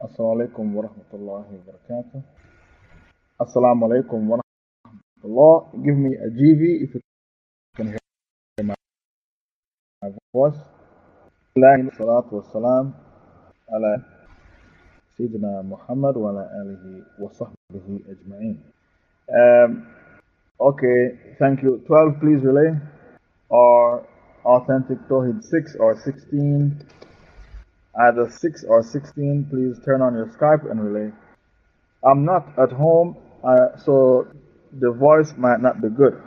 Alaikum wa rahmatullahi wa barakatuh. Assalamu alaikum wa rahmatullah. Give me a GV if you can hear my, my voice. Salatu wa salam ala Sayyidina Muhammad wa ala alihi wa. Um, okay, thank you. 12 please relay. Or authentic Tawhid 6 or 16 either 6 or 16, please turn on your Skype and relay. I'm not at home, uh, so the voice might not be good.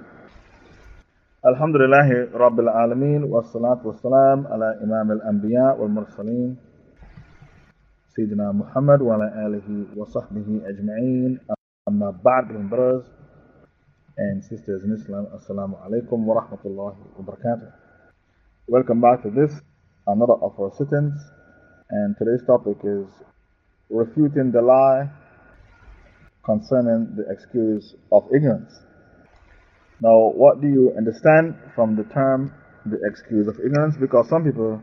Alhamdulillah Rabbil Alameen wa salatu wa salam ala Imam al-Anbiya wal Mursaleen Sayyidina Muhammad wa ala alihi wa sahbihi ajma'een amma ba'd brothers and sisters in Islam Assalamu alaikum wa rahmatullahi wa barakatuh Welcome back to this another of our sittings and today's topic is refuting the lie concerning the excuse of ignorance. Now, what do you understand from the term the excuse of ignorance? Because some people,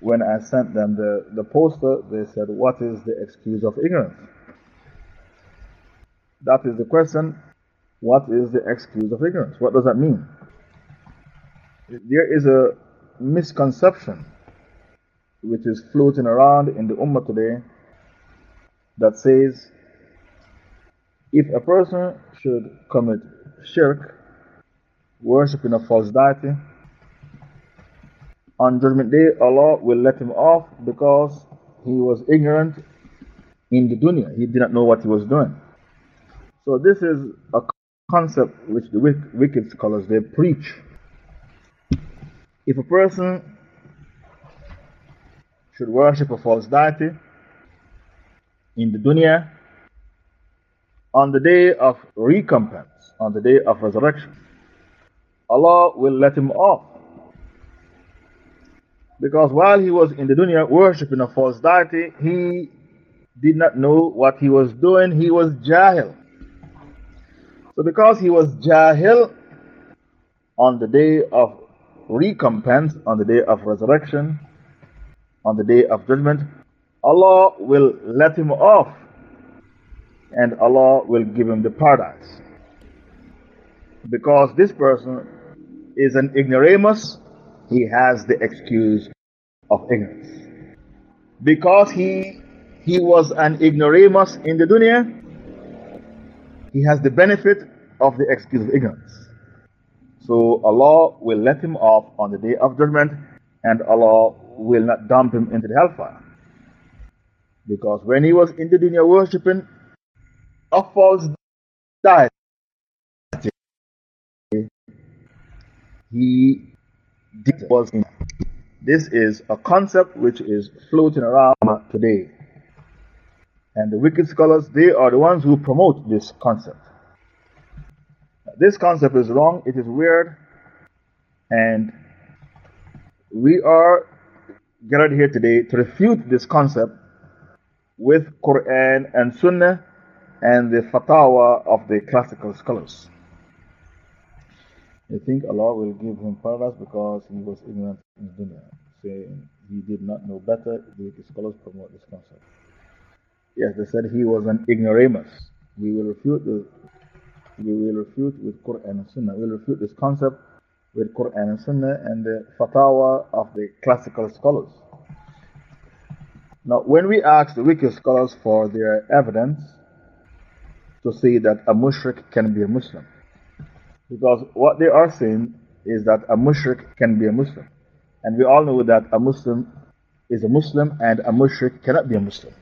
when I sent them the, the poster, they said, What is the excuse of ignorance? That is the question. What is the excuse of ignorance? What does that mean? There is a misconception which is floating around in the Ummah today that says if a person should commit shirk, worshipping a false deity, on Judgment Day Allah will let him off because he was ignorant in the dunya. He did not know what he was doing. So, this is a concept which the wicked scholars they preach. If a person should worship a false deity in the dunya on the day of recompense, on the day of resurrection. Allah will let him off. Because while he was in the dunya worshipping a false deity, he did not know what he was doing. He was jahil. So, because he was jahil on the day of recompense, on the day of resurrection, on the day of judgment, Allah will let him off and Allah will give him the paradise. Because this person is an ignoramus, he has the excuse of ignorance. Because he, he was an ignoramus in the dunya, he has the benefit of the excuse of ignorance. So Allah will let him off on the day of judgment and Allah will not dump him into the hellfire. Because when he was in the dunya worshipping a false deity, he was. This is a concept which is floating around today. And the wicked scholars, they are the ones who promote this concept. This concept is wrong, it is weird, and we are gathered here today to refute this concept with Quran and Sunnah and the fatwa of the classical scholars. They think Allah will give him paradise because he was ignorant in dunya, saying he did not know better. The scholars promote this concept. Yes, they said he was an ignoramus. We will refute the, we will refute with Quran and Sunnah. We will refute this concept with Quran and Sunnah and the fatwa of the classical scholars. Now, when we ask the wicked scholars for their evidence to say that a mushrik can be a Muslim, because what they are saying is that a mushrik can be a Muslim. And we all know that a Muslim is a Muslim and a mushrik cannot be a Muslim.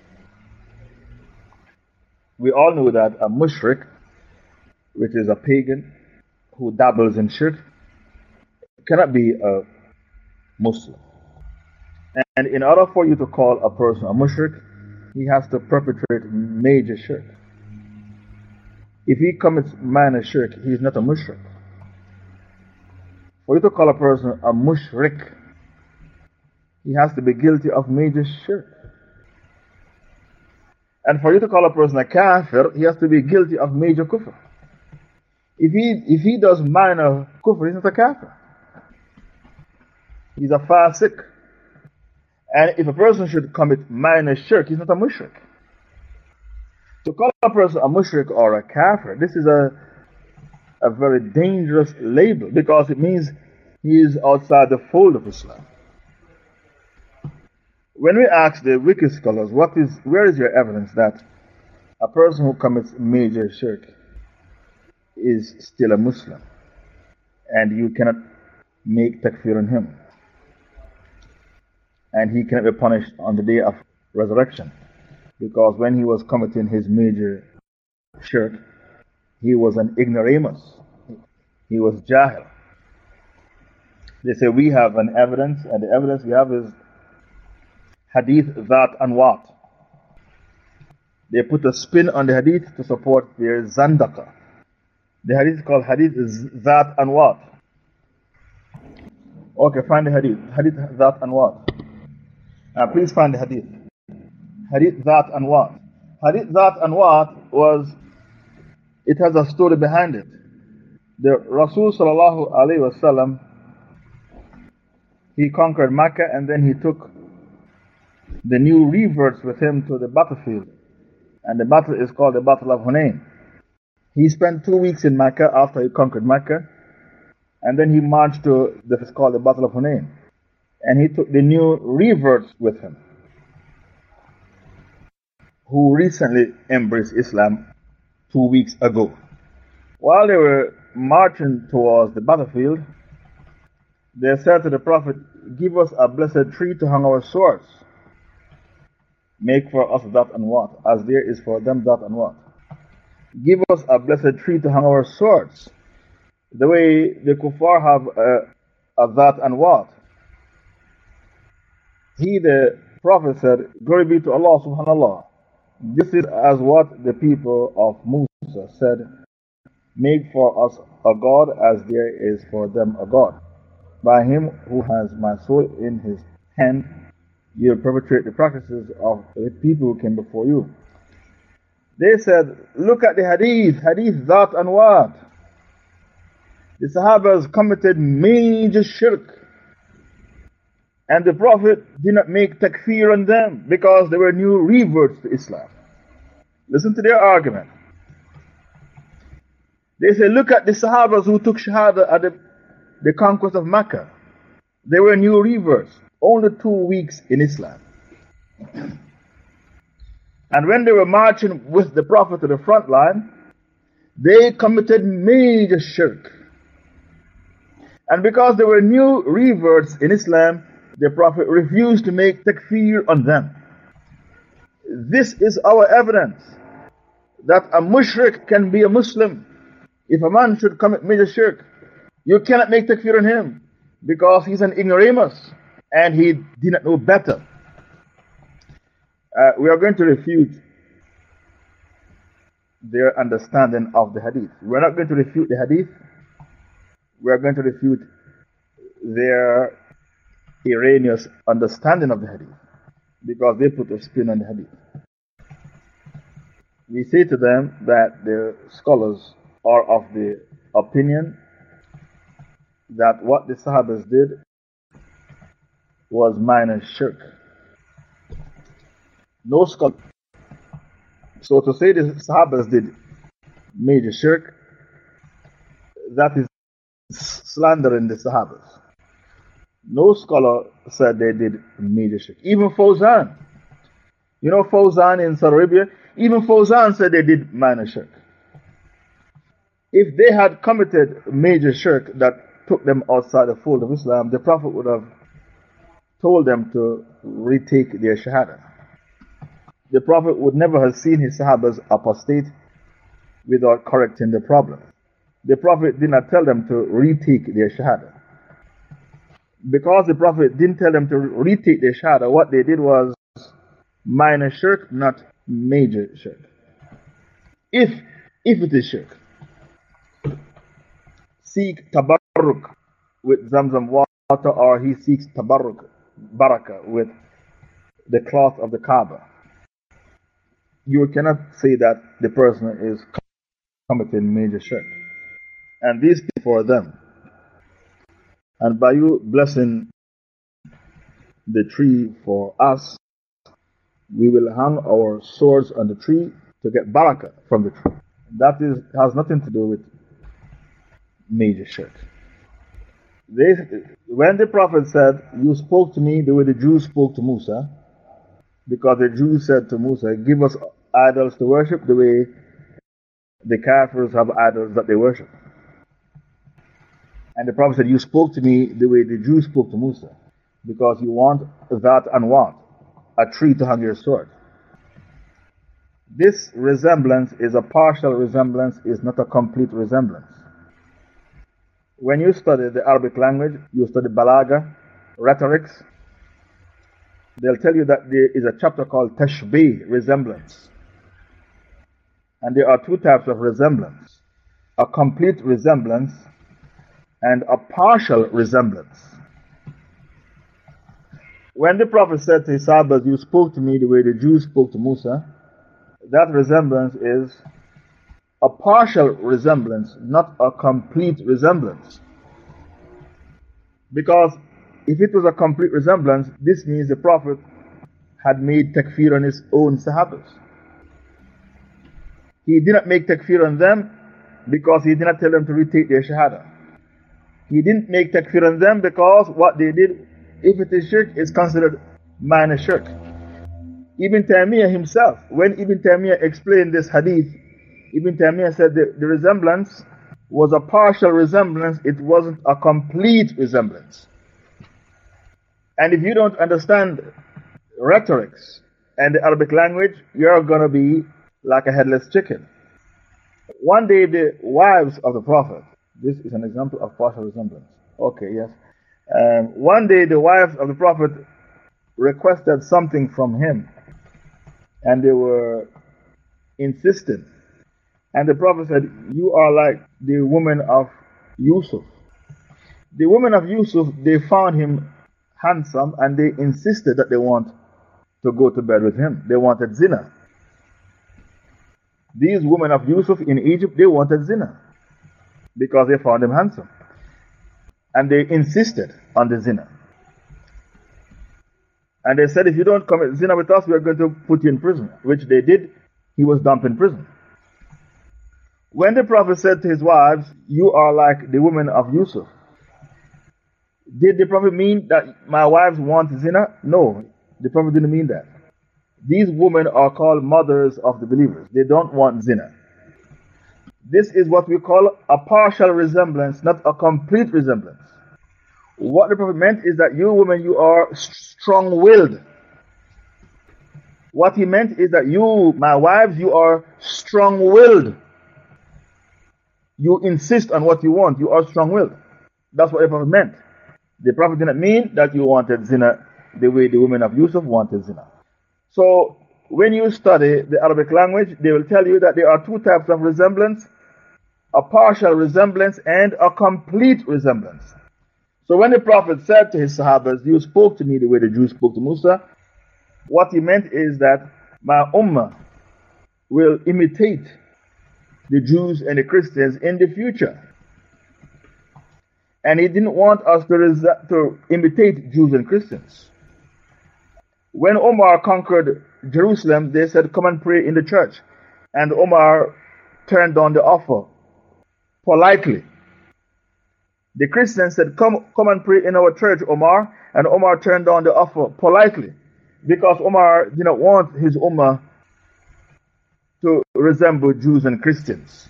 We all know that a mushrik, which is a pagan who dabbles in shirk, cannot be a Muslim. And in order for you to call a person a mushrik, he has to perpetrate major shirk. If he commits minor shirk, he is not a mushrik. For you to call a person a mushrik, he has to be guilty of major shirk. And for you to call a person a kafir, he has to be guilty of major kufr. If he, if he does minor kufr, he's not a kafir. He's a fasik. And if a person should commit minor shirk, he's not a mushrik. To call a person a mushrik or a kafir, this is a, a very dangerous label because it means he is outside the fold of Islam. When we ask the wicked scholars, what is, where is your evidence that a person who commits major shirk is still a Muslim and you cannot make takfir on him? And he cannot be punished on the day of resurrection. Because when he was committing his major shirk, he was an ignoramus. He was jahil. They say we have an evidence, and the evidence we have is hadith that and what. They put a spin on the hadith to support their zandaka. The hadith is called hadith Dhat Anwat. Okay, find the hadith. Hadith Dhat Anwat. Uh, please find the hadith. Hadith Dhat Anwat? Hadith that and what was, it has a story behind it. The Rasul sallallahu alayhi wasallam, he conquered Mecca and then he took the new reverts with him to the battlefield. And the battle is called the Battle of Hunain. He spent two weeks in Mecca after he conquered Mecca. And then he marched to the, it's called the Battle of Hunain and he took the new reverts with him who recently embraced Islam two weeks ago. While they were marching towards the battlefield, they said to the Prophet, Give us a blessed tree to hang our swords. Make for us Dhat Anwat, as there is for them Dhat Anwat. Give us a blessed tree to hang our swords. The way the kuffar have uh, a, a Dhat Anwat. He, the Prophet, said, Glory be to Allah subhanallah. This is as what the people of Musa said, Make for us a God as there is for them a God. By him who has my soul in his hand, you perpetrate the practices of the people who came before you. They said, Look at the hadith, hadith Dhat Anwat? The Sahabas committed major shirk and the Prophet did not make takfir on them because they were new reverts to Islam. Listen to their argument. They say, look at the Sahabas who took Shahada at the, the conquest of Mecca. They were new reverts, only two weeks in Islam. And when they were marching with the Prophet to the front line, they committed major shirk. And because they were new reverts in Islam, the Prophet refused to make takfir on them. This is our evidence that a mushrik can be a Muslim. If a man should commit major shirk, you cannot make takfir on him because he's an ignoramus and he did not know better. Uh, we are going to refute their understanding of the hadith. We're not going to refute the hadith, we are going to refute their erroneous understanding of the hadith because they put a spin on the hadith. We say to them that the scholars are of the opinion that what the Sahabas did was minor shirk. No scholar. So to say the Sahabas did major shirk, that is slandering the Sahabas. No scholar said they did major shirk. Even Fozan. You know Fozan in Saudi Arabia? Even Fozan said they did minor shirk. If they had committed major shirk that took them outside the fold of Islam, the Prophet would have told them to retake their shahada. The Prophet would never have seen his Sahabas apostate without correcting the problem. The Prophet did not tell them to retake their shahada because the Prophet didn't tell them to retake their shahada, what they did was minor shirk, not major shirk. If, if it is shirk, seek tabarruk with zamzam water or he seeks tabarruk, barakah with the cloth of the Kaaba. You cannot say that the person is committing major shirk. And these for them and by you blessing the tree for us, we will hang our swords on the tree to get barakah from the tree. That is, has nothing to do with major shirk. They, when the Prophet said, You spoke to me the way the Jews spoke to Musa, because the Jews said to Musa, Give us idols to worship the way the Kafirs have idols that they worship. And the Prophet said, You spoke to me the way the Jews spoke to Musa, because you want that and want A tree to hang your sword. This resemblance is a partial resemblance, is not a complete resemblance. When you study the Arabic language, you study Balagha, rhetorics, they'll tell you that there is a chapter called Tashbih, resemblance. And there are two types of resemblance a complete resemblance and a partial resemblance. When the Prophet said to his Sahabas, You spoke to me the way the Jews spoke to Musa, that resemblance is a partial resemblance, not a complete resemblance. Because if it was a complete resemblance, this means the Prophet had made takfir on his own Sahabas. He did not make takfir on them because he did not tell them to retake their Shahada. He didn't make takfir on them because what they did, if it is shirk, is considered minor shirk. Ibn Taymiyyah himself, when Ibn Taymiyyah explained this hadith, Ibn Taymiyyah said the, the resemblance was a partial resemblance, it wasn't a complete resemblance. And if you don't understand rhetorics and the Arabic language, you're going to be like a headless chicken. One day, the wives of the Prophet, this is an example of partial resemblance. Okay, yes. Um, one day, the wives of the Prophet requested something from him, and they were insistent. And the Prophet said, You are like the woman of Yusuf. The women of Yusuf, they found him handsome and they insisted that they want to go to bed with him. They wanted zina. These women of Yusuf in Egypt, they wanted zina because they found him handsome. And they insisted on the zina. And they said, if you don't commit zina with us, we are going to put you in prison. Which they did. He was dumped in prison. When the Prophet said to his wives, You are like the women of Yusuf, did the Prophet mean that my wives want zina? No, the Prophet didn't mean that. These women are called mothers of the believers. They don't want zina. This is what we call a partial resemblance, not a complete resemblance. What the Prophet meant is that you women, you are strong willed. What he meant is that you, my wives, you are strong willed. You insist on what you want. You are strong willed. That's what the Prophet meant. The Prophet didn't mean that you wanted zina the way the women of Yusuf wanted zina. So, when you study the Arabic language, they will tell you that there are two types of resemblance a partial resemblance and a complete resemblance. So, when the Prophet said to his Sahabas, You spoke to me the way the Jews spoke to Musa, what he meant is that my Ummah will imitate the Jews and the Christians in the future. And he didn't want us to, to imitate Jews and Christians. When Omar conquered Jerusalem, they said, Come and pray in the church. And Omar turned down the offer politely. The Christian said, Come, come and pray in our church, Omar. And Omar turned down the offer politely because Omar did not want his Ummah to resemble Jews and Christians.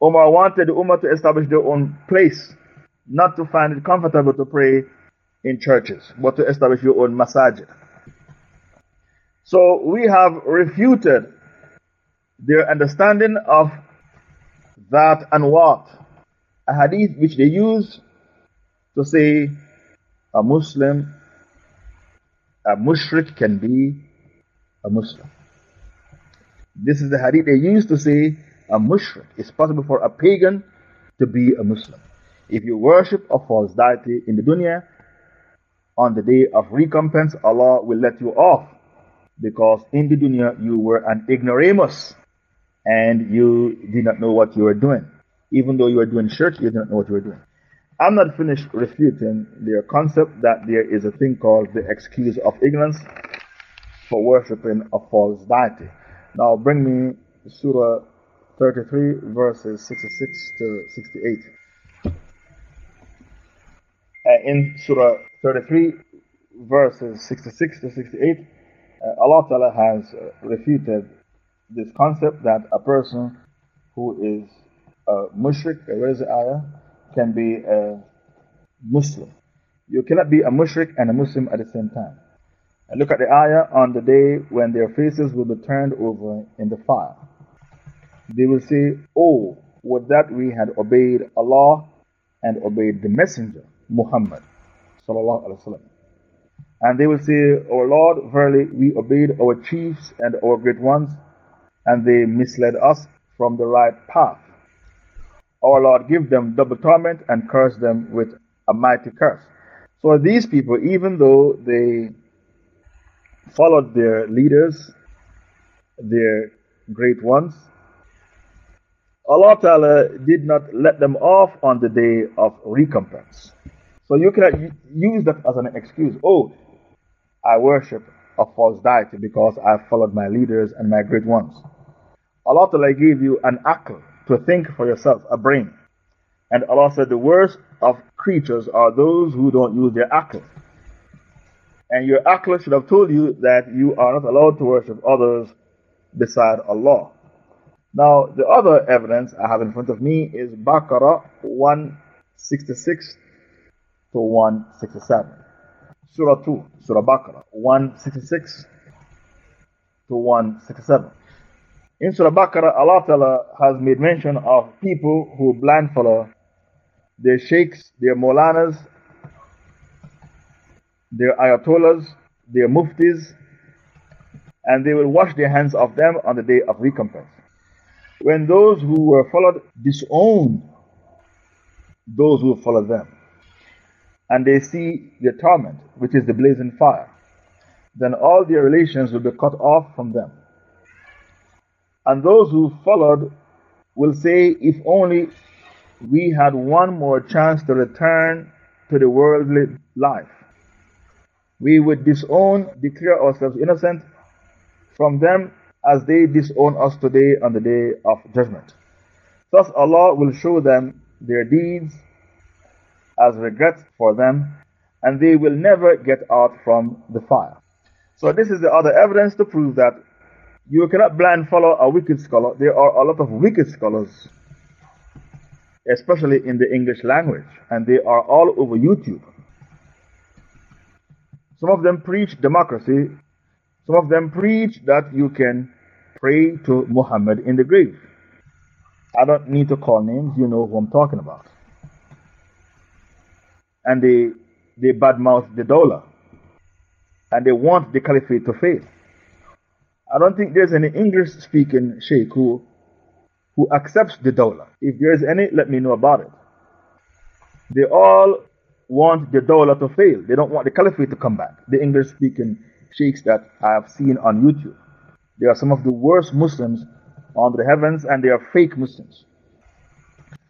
Omar wanted the Ummah to establish their own place not to find it comfortable to pray in churches, but to establish your own masajid. So we have refuted their understanding of Dhat Anwat? A hadith which they use to say a Muslim, a mushrik can be a Muslim. This is the hadith they use to say a mushrik. It's possible for a pagan to be a Muslim. If you worship a false deity in the dunya, on the day of recompense, Allah will let you off. Because in the dunya, you were an ignoramus and you did not know what you were doing. Even though you were doing shirk, you did not know what you were doing. I'm not finished refuting their concept that there is a thing called the excuse of ignorance for worshipping a false deity. Now bring me Surah 33, verses 66 to 68. Uh, in Surah 33, verses 66 to 68, uh, Allah Ta'ala has refuted this concept that a person who is a mushrik, where is the ayah, can be a Muslim. You cannot be a mushrik and a Muslim at the same time. And look at the ayah on the day when their faces will be turned over in the fire. They will say, Oh, would that we had obeyed Allah and obeyed the Messenger, Muhammad. And they will say, O Lord, verily we obeyed our chiefs and our great ones, and they misled us from the right path. Our Lord, give them double torment and curse them with a mighty curse. So these people, even though they followed their leaders, their great ones, Allah Ta'ala did not let them off on the day of recompense. So you cannot use that as an excuse. Oh, I worship a false deity because I followed my leaders and my great ones. Allah Ta'ala gave you an akal to think for yourself, a brain. And Allah said the worst of creatures are those who don't use their akal. And your akal should have told you that you are not allowed to worship others beside Allah. Now, the other evidence I have in front of me is Baqarah 166 to 167. Surah 2, Surah Baqarah 166 to 167. In Surah Baqarah, Allah Ta'ala has made mention of people who blind follow their sheikhs, their molanas, their ayatollahs, their muftis, and they will wash their hands of them on the day of recompense when those who were followed disowned those who followed them, and they see the torment, which is the blazing fire, then all their relations will be cut off from them. And those who followed will say, If only we had one more chance to return to the worldly life, we would disown, declare ourselves innocent from them as they disown us today on the day of judgment. Thus Allah will show them their deeds as regret for them, and they will never get out from the fire. So, this is the other evidence to prove that you cannot blind follow a wicked scholar. There are a lot of wicked scholars, especially in the English language, and they are all over YouTube. Some of them preach democracy, some of them preach that you can pray to Muhammad in the grave. I don't need to call names, you know who I'm talking about. And they, they badmouth the Dawla. And they want the caliphate to fail. I don't think there's any English speaking sheikh who, who accepts the Dawla. If there's any, let me know about it. They all want the Dawla to fail. They don't want the caliphate to come back. The English speaking sheikhs that I have seen on YouTube. They are some of the worst Muslims on the heavens and they are fake Muslims.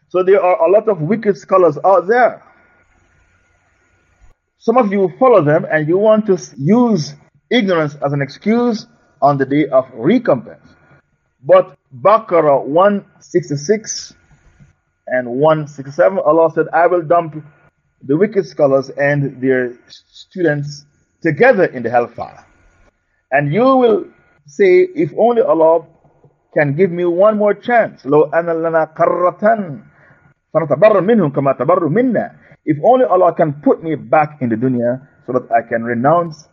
So there are a lot of wicked scholars out there. Some of you follow them and you want to use ignorance as an excuse on the day of recompense. But Baqarah 166 and 167, Allah said, I will dump the wicked scholars and their students together in the hellfire. And you will say, if only Allah can give me one more chance. لو أن لنا قرة فنتبر منهم كما تبر منا. If only Allah can put me back in the dunya so that I can renounce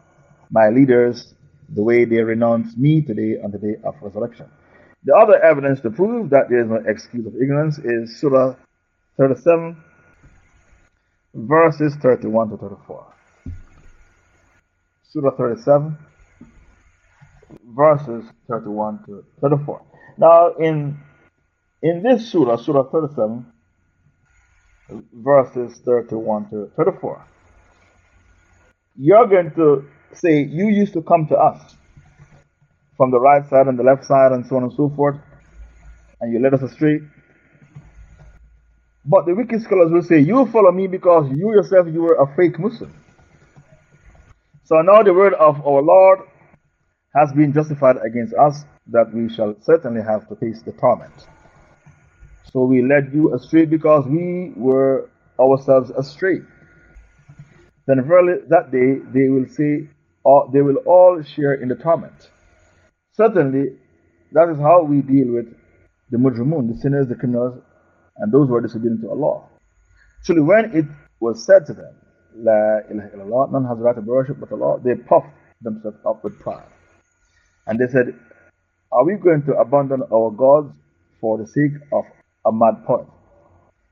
my leaders the way they renounce me today on the day of resurrection. The other evidence to prove that there is no excuse of ignorance is Surah 37, verses 31 to 34. Surah 37, verses 31 to 34. Now, in, in this surah, Surah 37, verses 31 to 34, you're going to say, You used to come to us from the right side and the left side, and so on and so forth, and you led us astray. But the wicked scholars will say, You follow me because you yourself you were a fake Muslim. So now the word of our Lord has been justified against us that we shall certainly have to face the torment. So we led you astray because we were ourselves astray. Then verily that day they will say, uh, they will all share in the torment. Certainly, that is how we deal with the mujrimun, the sinners, the criminals, and those who are disobedient to Allah. Truly, when it was said to them, La ilaha illallah, none has the right to worship but Allah, they puffed themselves up with pride. And they said, Are we going to abandon our gods for the sake of a mad point?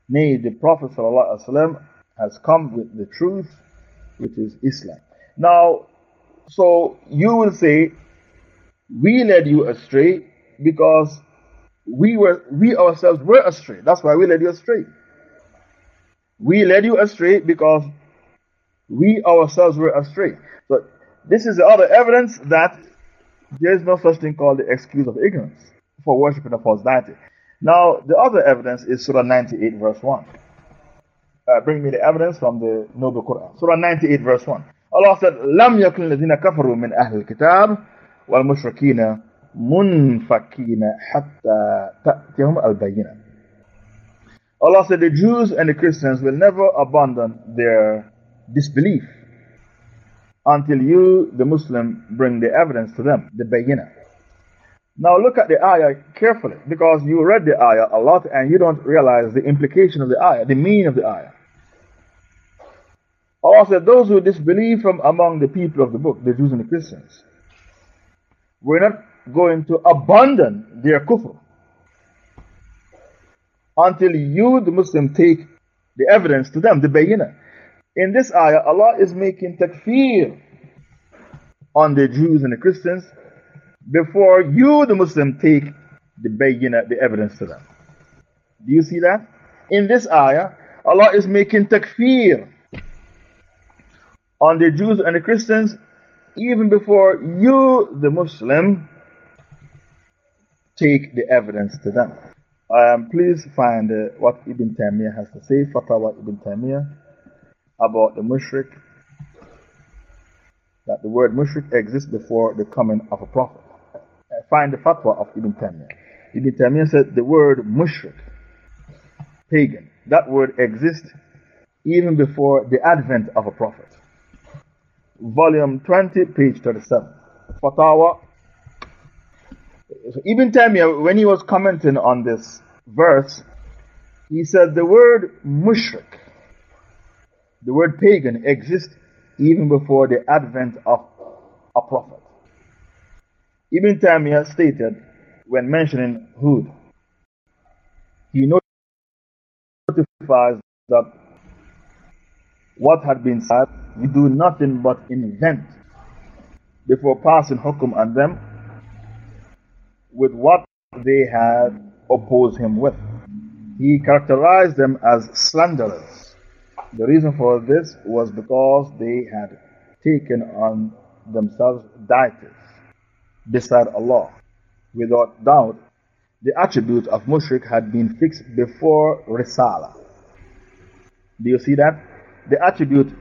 Nay, the Prophet ﷺ has come with the truth, which is Islam. Now, so you will say, We led you astray because we were we ourselves were astray. That's why we led you astray. We led you astray because we ourselves were astray. So this is the other evidence that there is no such thing called the excuse of ignorance for worshipping a false deity. Now, the other evidence is Surah 98, verse 1. Uh, bring me the evidence from the Noble Quran. Surah 98, verse 1. Allah said, لم يكن الذين كفروا من أهل الكتاب والمشركين منفكين حتى تأتيهم البينة. Allah said, the Jews and the Christians will never abandon their disbelief until you, the Muslim, bring the evidence to them, the bayina. Now look at the ayah carefully because you read the ayah a lot and you don't realize the implication of the ayah, the meaning of the ayah. Allah said, Those who disbelieve from among the people of the book, the Jews and the Christians, we're not going to abandon their kufr until you, the Muslim, take the evidence to them, the bayina. In this ayah, Allah is making takfir on the Jews and the Christians before you, the Muslim, take the bayina, the evidence to them. Do you see that? In this ayah, Allah is making takfir on the Jews and the Christians even before you, the Muslim, take the evidence to them. Please find uh, what Ibn Taymiyyah has to say, Fatawa Ibn Taymiyyah about the mushrik, that the word mushrik exists before the coming of a prophet. Find the fatwa of Ibn Taymiyyah. Ibn Taymiyyah said the word mushrik, pagan, that word exists even before the advent of a prophet. Volume 20, page 37. Fatawa. Ibn Taymiyyah, when he was commenting on this verse, he said the word mushrik the word pagan exists even before the advent of a prophet. Ibn Taymiyyah stated when mentioning Hud, he notifies that what had been said, we do nothing but invent before passing hukum on them with what they had opposed him with. He characterized them as slanderers the reason for this was because they had taken on themselves deities beside Allah. Without doubt, the attribute of mushrik had been fixed before Risala. Do you see that? The attribute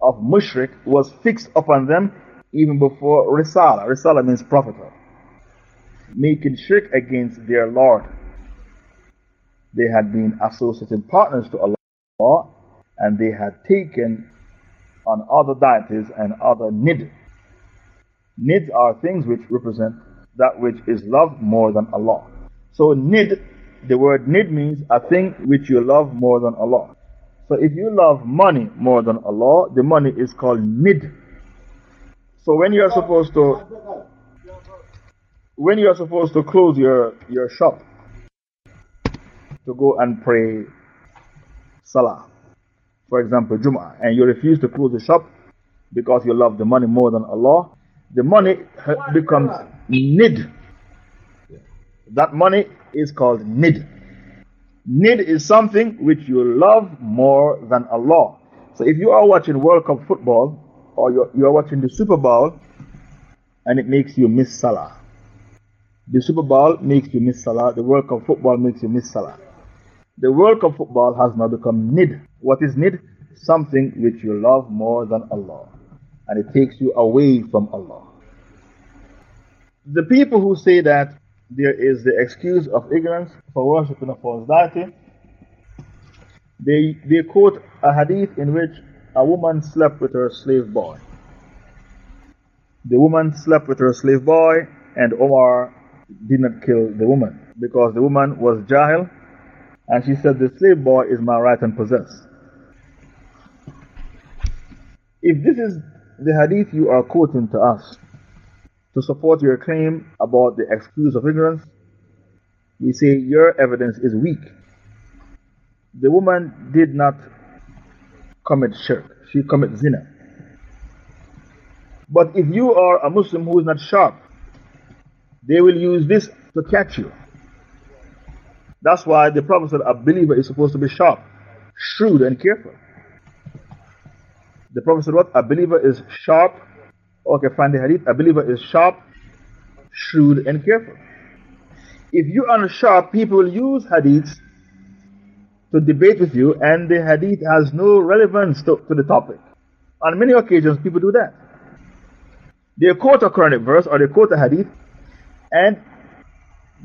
of mushrik was fixed upon them even before Risala. Risala means prophethood. Making shirk against their Lord. They had been associating partners to Allah and they had taken on other deities and other nid. Nids are things which represent that which is loved more than Allah. So nid, the word nid means a thing which you love more than Allah. So if you love money more than Allah, the money is called nid. So when you are supposed to when you are supposed to close your, your shop to go and pray Salah, for example, Jum'ah, and you refuse to close the shop because you love the money more than Allah, the money becomes nid. That money is called nid. Nid is something which you love more than Allah. So if you are watching World Cup football or you're watching the Super Bowl and it makes you miss Salah, the Super Bowl makes you miss Salah, the World Cup football makes you miss Salah. The World Cup football has now become nid. What is nid? Something which you love more than Allah. And it takes you away from Allah. The people who say that there is the excuse of ignorance for worshipping a false deity, they, they quote a hadith in which a woman slept with her slave boy. The woman slept with her slave boy, and Omar did not kill the woman because the woman was Jahil and she said, The slave boy is my right and possess. If this is the hadith you are quoting to us to support your claim about the excuse of ignorance, we say your evidence is weak. The woman did not commit shirk, she committed zina. But if you are a Muslim who is not sharp, they will use this to catch you. That's why the Prophet said a believer is supposed to be sharp, shrewd, and careful. The Prophet said, What? A believer is sharp. Okay, find the hadith. A believer is sharp, shrewd, and careful. If you are sharp, people will use hadiths to debate with you, and the hadith has no relevance to, to the topic. On many occasions, people do that. They quote a Quranic verse or they quote a hadith, and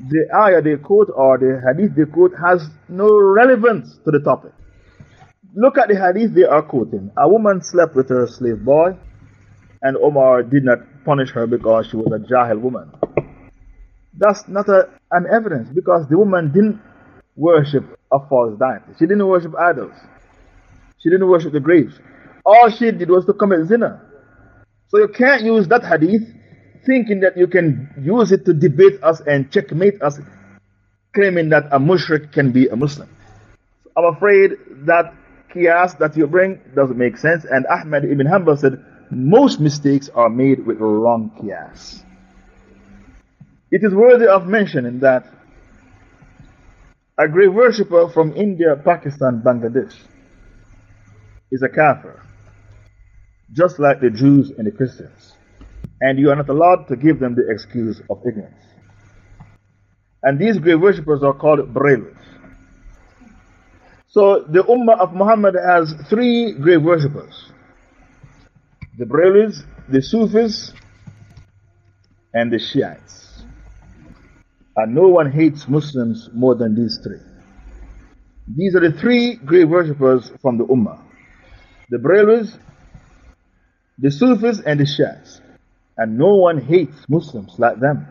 the ayah they quote or the hadith they quote has no relevance to the topic. Look at the hadith they are quoting. A woman slept with her slave boy, and Omar did not punish her because she was a Jahil woman. That's not a, an evidence because the woman didn't worship a false deity. She didn't worship idols. She didn't worship the graves. All she did was to commit zina. So you can't use that hadith thinking that you can use it to debate us and checkmate us, claiming that a mushrik can be a Muslim. I'm afraid that qiyas that you bring doesn't make sense. And Ahmad ibn Hanbal said most mistakes are made with wrong qiyas. It is worthy of mentioning that a great worshipper from India, Pakistan, Bangladesh is a kafir, just like the Jews and the Christians and you are not allowed to give them the excuse of ignorance. And these grave worshippers are called Brahmins. So the Ummah of Muhammad has three grave worshippers the Brahmins, the Sufis, and the Shiites. And no one hates Muslims more than these three. These are the three great worshippers from the Ummah the Brahmins, the Sufis, and the Shiites. And no one hates Muslims like them.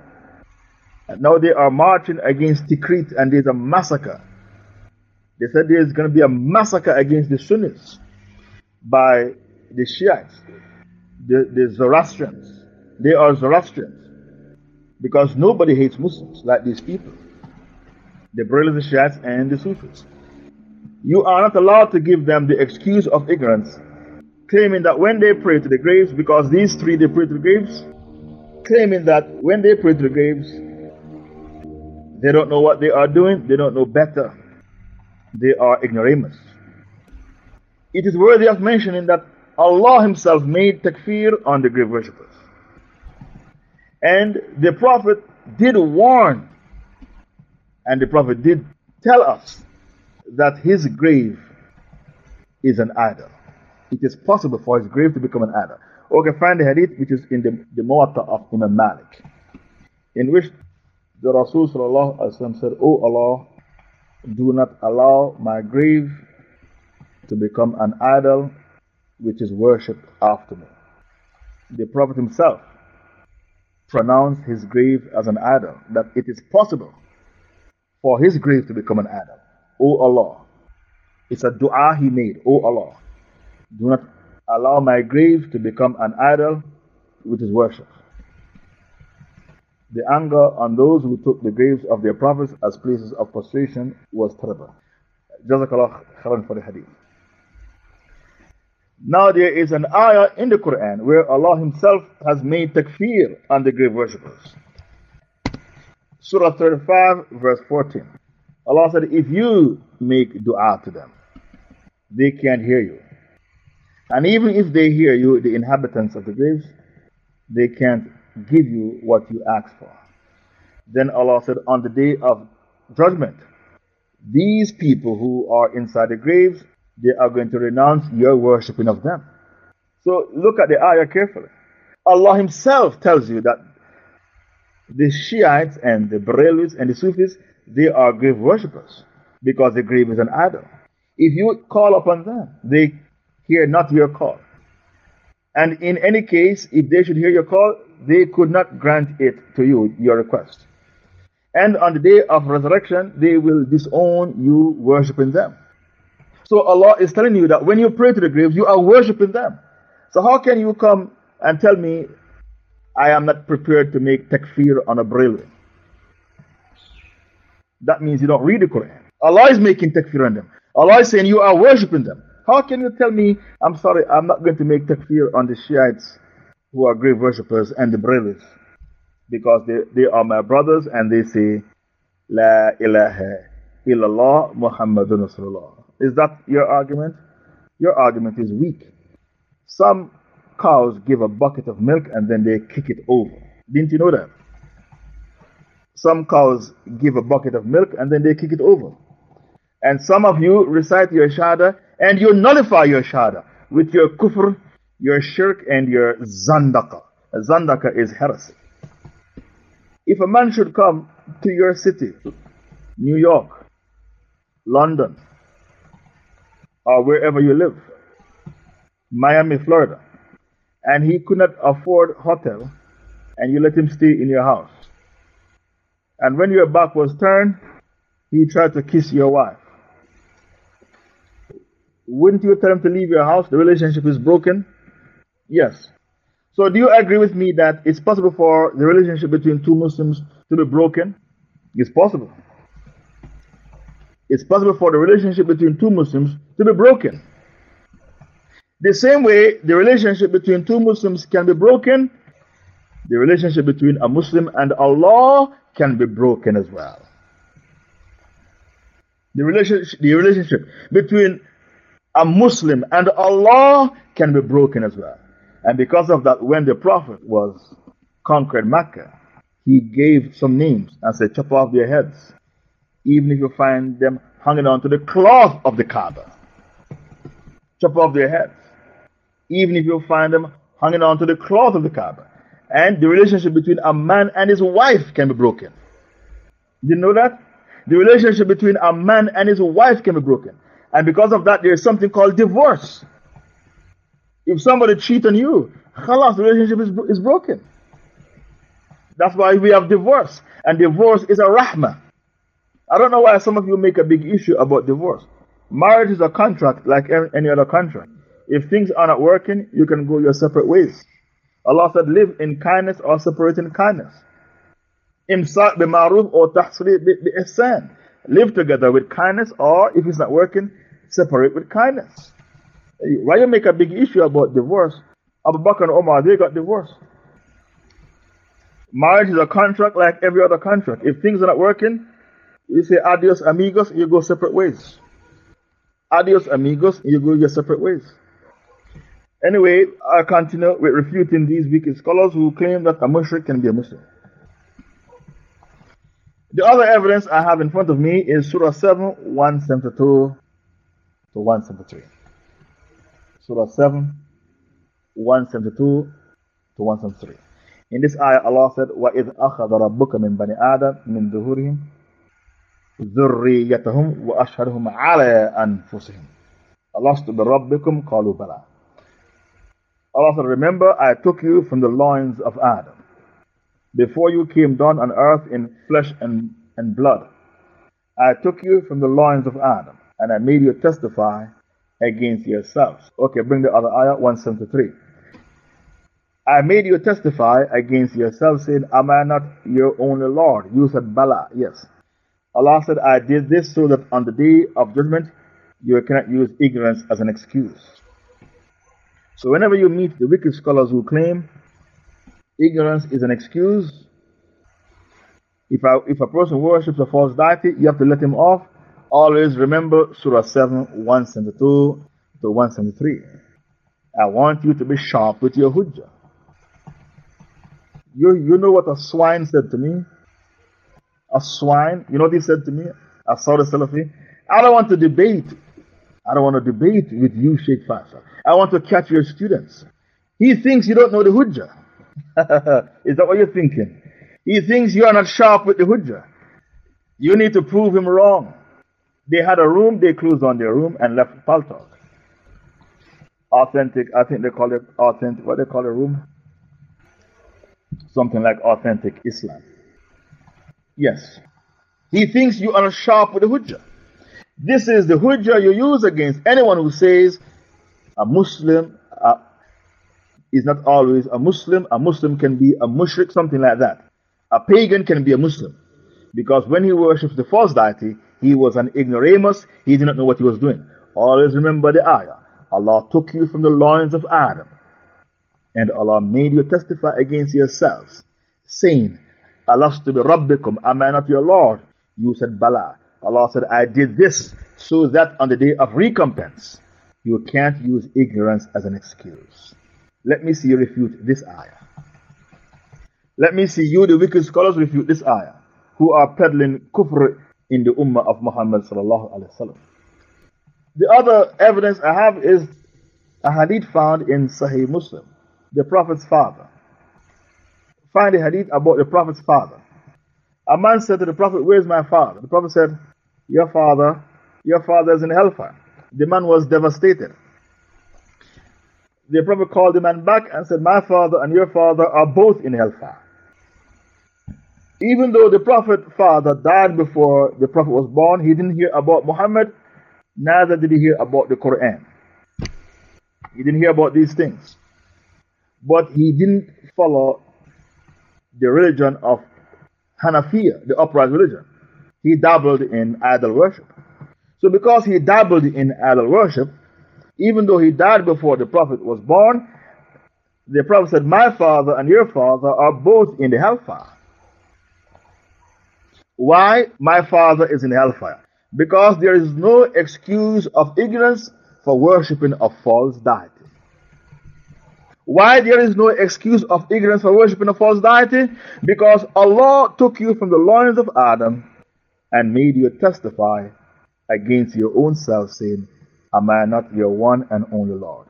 And now they are marching against Tikrit and there's a massacre. They said there's going to be a massacre against the Sunnis by the Shiites, the, the Zoroastrians. They are Zoroastrians because nobody hates Muslims like these people. The brothers, the Shiites, and the Sufis. You are not allowed to give them the excuse of ignorance claiming that when they pray to the graves, because these three they pray to the graves, claiming that when they pray to the graves, they don't know what they are doing, they don't know better, they are ignoramus. It is worthy of mentioning that Allah Himself made takfir on the grave worshippers. And the Prophet did warn, and the Prophet did tell us that his grave is an idol it is possible for his grave to become an idol. Okay, find the hadith which is in the, the Muwatta of Imam Malik, in which the Rasul said, O Allah, do not allow my grave to become an idol which is worshipped after me. The Prophet himself pronounced his grave as an idol, that it is possible for his grave to become an idol. O Allah. It's a dua he made. O Allah. Do not allow my grave to become an idol which is worship. The anger on those who took the graves of their prophets as places of prostration was terrible. Jazakallah khairan for the hadith. Now there is an ayah in the Quran where Allah Himself has made takfir on the grave worshippers. Surah 35, verse 14. Allah said, If you make dua to them, they can't hear you. And even if they hear you, the inhabitants of the graves, they can't give you what you ask for. Then Allah said, On the day of judgment, these people who are inside the graves, they are going to renounce your worshipping of them. So look at the ayah carefully. Allah Himself tells you that the Shiites and the Barelwis and the Sufis, they are grave worshippers because the grave is an idol. If you call upon them, they hear not your call. And in any case, if they should hear your call, they could not grant it to you, your request. And on the day of resurrection, they will disown you worshipping them. So Allah is telling you that when you pray to the graves, you are worshipping them. So how can you come and tell me I am not prepared to make takfir on a Barelwi? That means you don't read the Quran. Allah is making takfir on them. Allah is saying you are worshipping them. How can you tell me, I'm sorry, I'm not going to make takfir on the Shiites who are grave worshippers and the Barelwis? because they, they are my brothers and they say, La ilaha illallah Muhammadun Rasulullah. Is that your argument? Your argument is weak. Some cows give a bucket of milk and then they kick it over. Didn't you know that? Some cows give a bucket of milk and then they kick it over. And some of you recite your shahada and you nullify your shahada with your kufr, your shirk, and your zandaka. Zandaka is heresy. If a man should come to your city, New York, London, or wherever you live, Miami, Florida, and he could not afford hotel, and you let him stay in your house. And when your back was turned, he tried to kiss your wife. Wouldn't you tell him to leave your house? The relationship is broken? Yes. So, do you agree with me that it's possible for the relationship between two Muslims to be broken? It's possible. It's possible for the relationship between two Muslims to be broken. The same way the relationship between two Muslims can be broken, the relationship between a Muslim and Allah can be broken as well. The relationship, the relationship between a Muslim and Allah can be broken as well. And because of that, when the Prophet was conquered Mecca, he gave some names and said, chop off their heads, even if you find them hanging on to the cloth of the Kaaba. Chop off their heads, even if you find them hanging on to the cloth of the Kaaba. And the relationship between a man and his wife can be broken. You know that? The relationship between a man and his wife can be broken. And because of that, there is something called divorce. If somebody cheats on you, khalas, the relationship is, is broken. That's why we have divorce. And divorce is a rahmah. I don't know why some of you make a big issue about divorce. Marriage is a contract like any other contract. If things are not working, you can go your separate ways. Allah said, live in kindness or separate in kindness. Imsak bi maruf or tahsri bi ihsan. Live together with kindness or if it's not working, separate with kindness. Why you make a big issue about divorce? Abu Bakr and Omar, they got divorced. Marriage is a contract like every other contract. If things are not working, you say adios amigos, you go separate ways. Adios amigos, you go your separate ways. Anyway, I continue with refuting these wicked scholars who claim that a mushrik can be a Muslim. The other evidence I have in front of me is Surah 7, 172 to 173. Surah 7, 172 to 173. In this ayah, Allah said, وَإِذْ أَخَذَ رَبُّكَ مِنْ بَنِي آدَمْ مِنْ ظُهُورِهِمْ ذُرِّيَّتَهُمْ وَأَشْهَدَهُمْ عَلَىٰ أَنفُسِهِمْ أَلَسْتُ بِرَبِّكُمْ قَالُوا بَلَىٰ Allah said, Remember, I took you from the loins of Adam, before you came down on earth in flesh and, and blood. I took you from the loins of Adam, and I made you testify against yourselves. Okay, bring the other ayah 173. I made you testify against yourself, saying, Am I not your only Lord? You said, Bala, yes. Allah said, I did this so that on the day of judgment you cannot use ignorance as an excuse. So, whenever you meet the wicked scholars who claim ignorance is an excuse, if, I, if a person worships a false deity, you have to let him off Always remember Surah 7, 172 to 173. I want you to be sharp with your hujjah. You, you know what a swine said to me? A swine, you know what he said to me? as Saudi Salafi. I don't want to debate. I don't want to debate with you, Sheikh Faisal. I want to catch your students. He thinks you don't know the Hujjah. Is that what you're thinking? He thinks you are not sharp with the Hujjah. You need to prove him wrong. They had a room, they closed on their room and left Paltalk. Authentic, I think they call it authentic, what they call a room? Something like authentic Islam. Yes. He thinks you are a sharp with the Hujjah. This is the Hujjah you use against anyone who says a Muslim is not always a Muslim. A Muslim can be a mushrik, something like that. A pagan can be a Muslim. Because when he worships the false deity, he was an ignoramus, he did not know what he was doing. Always remember the ayah. Allah took you from the loins of Adam, and Allah made you testify against yourselves, saying, Alastu bi rabbikum, am I not your Lord? You said, Bala. Allah said, I did this so that on the day of recompense, you can't use ignorance as an excuse. Let me see you refute this ayah. Let me see you, the wicked scholars, refute this ayah, who are peddling kufr in the ummah of Muhammad. The other evidence I have is a hadith found in Sahih Muslim, the Prophet's father. Find a hadith about the Prophet's father. A man said to the Prophet, Where's my father? The Prophet said, Your father, your father is in hellfire. The man was devastated. The Prophet called the man back and said, My father and your father are both in hellfire. Even though the Prophet father died before the Prophet was born, he didn't hear about Muhammad, neither did he hear about the Quran. He didn't hear about these things. But he didn't follow the religion of Hanifiyya, the upright religion. He dabbled in idol worship. So, because he dabbled in idol worship, even though he died before the Prophet was born, the Prophet said, My father and your father are both in the hellfire. Why my father is in hellfire? Because there is no excuse of ignorance for worshipping a false deity. Why there is no excuse of ignorance for worshipping a false deity? Because Allah took you from the loins of Adam and made you testify against your own self, saying, Am I not your one and only Lord?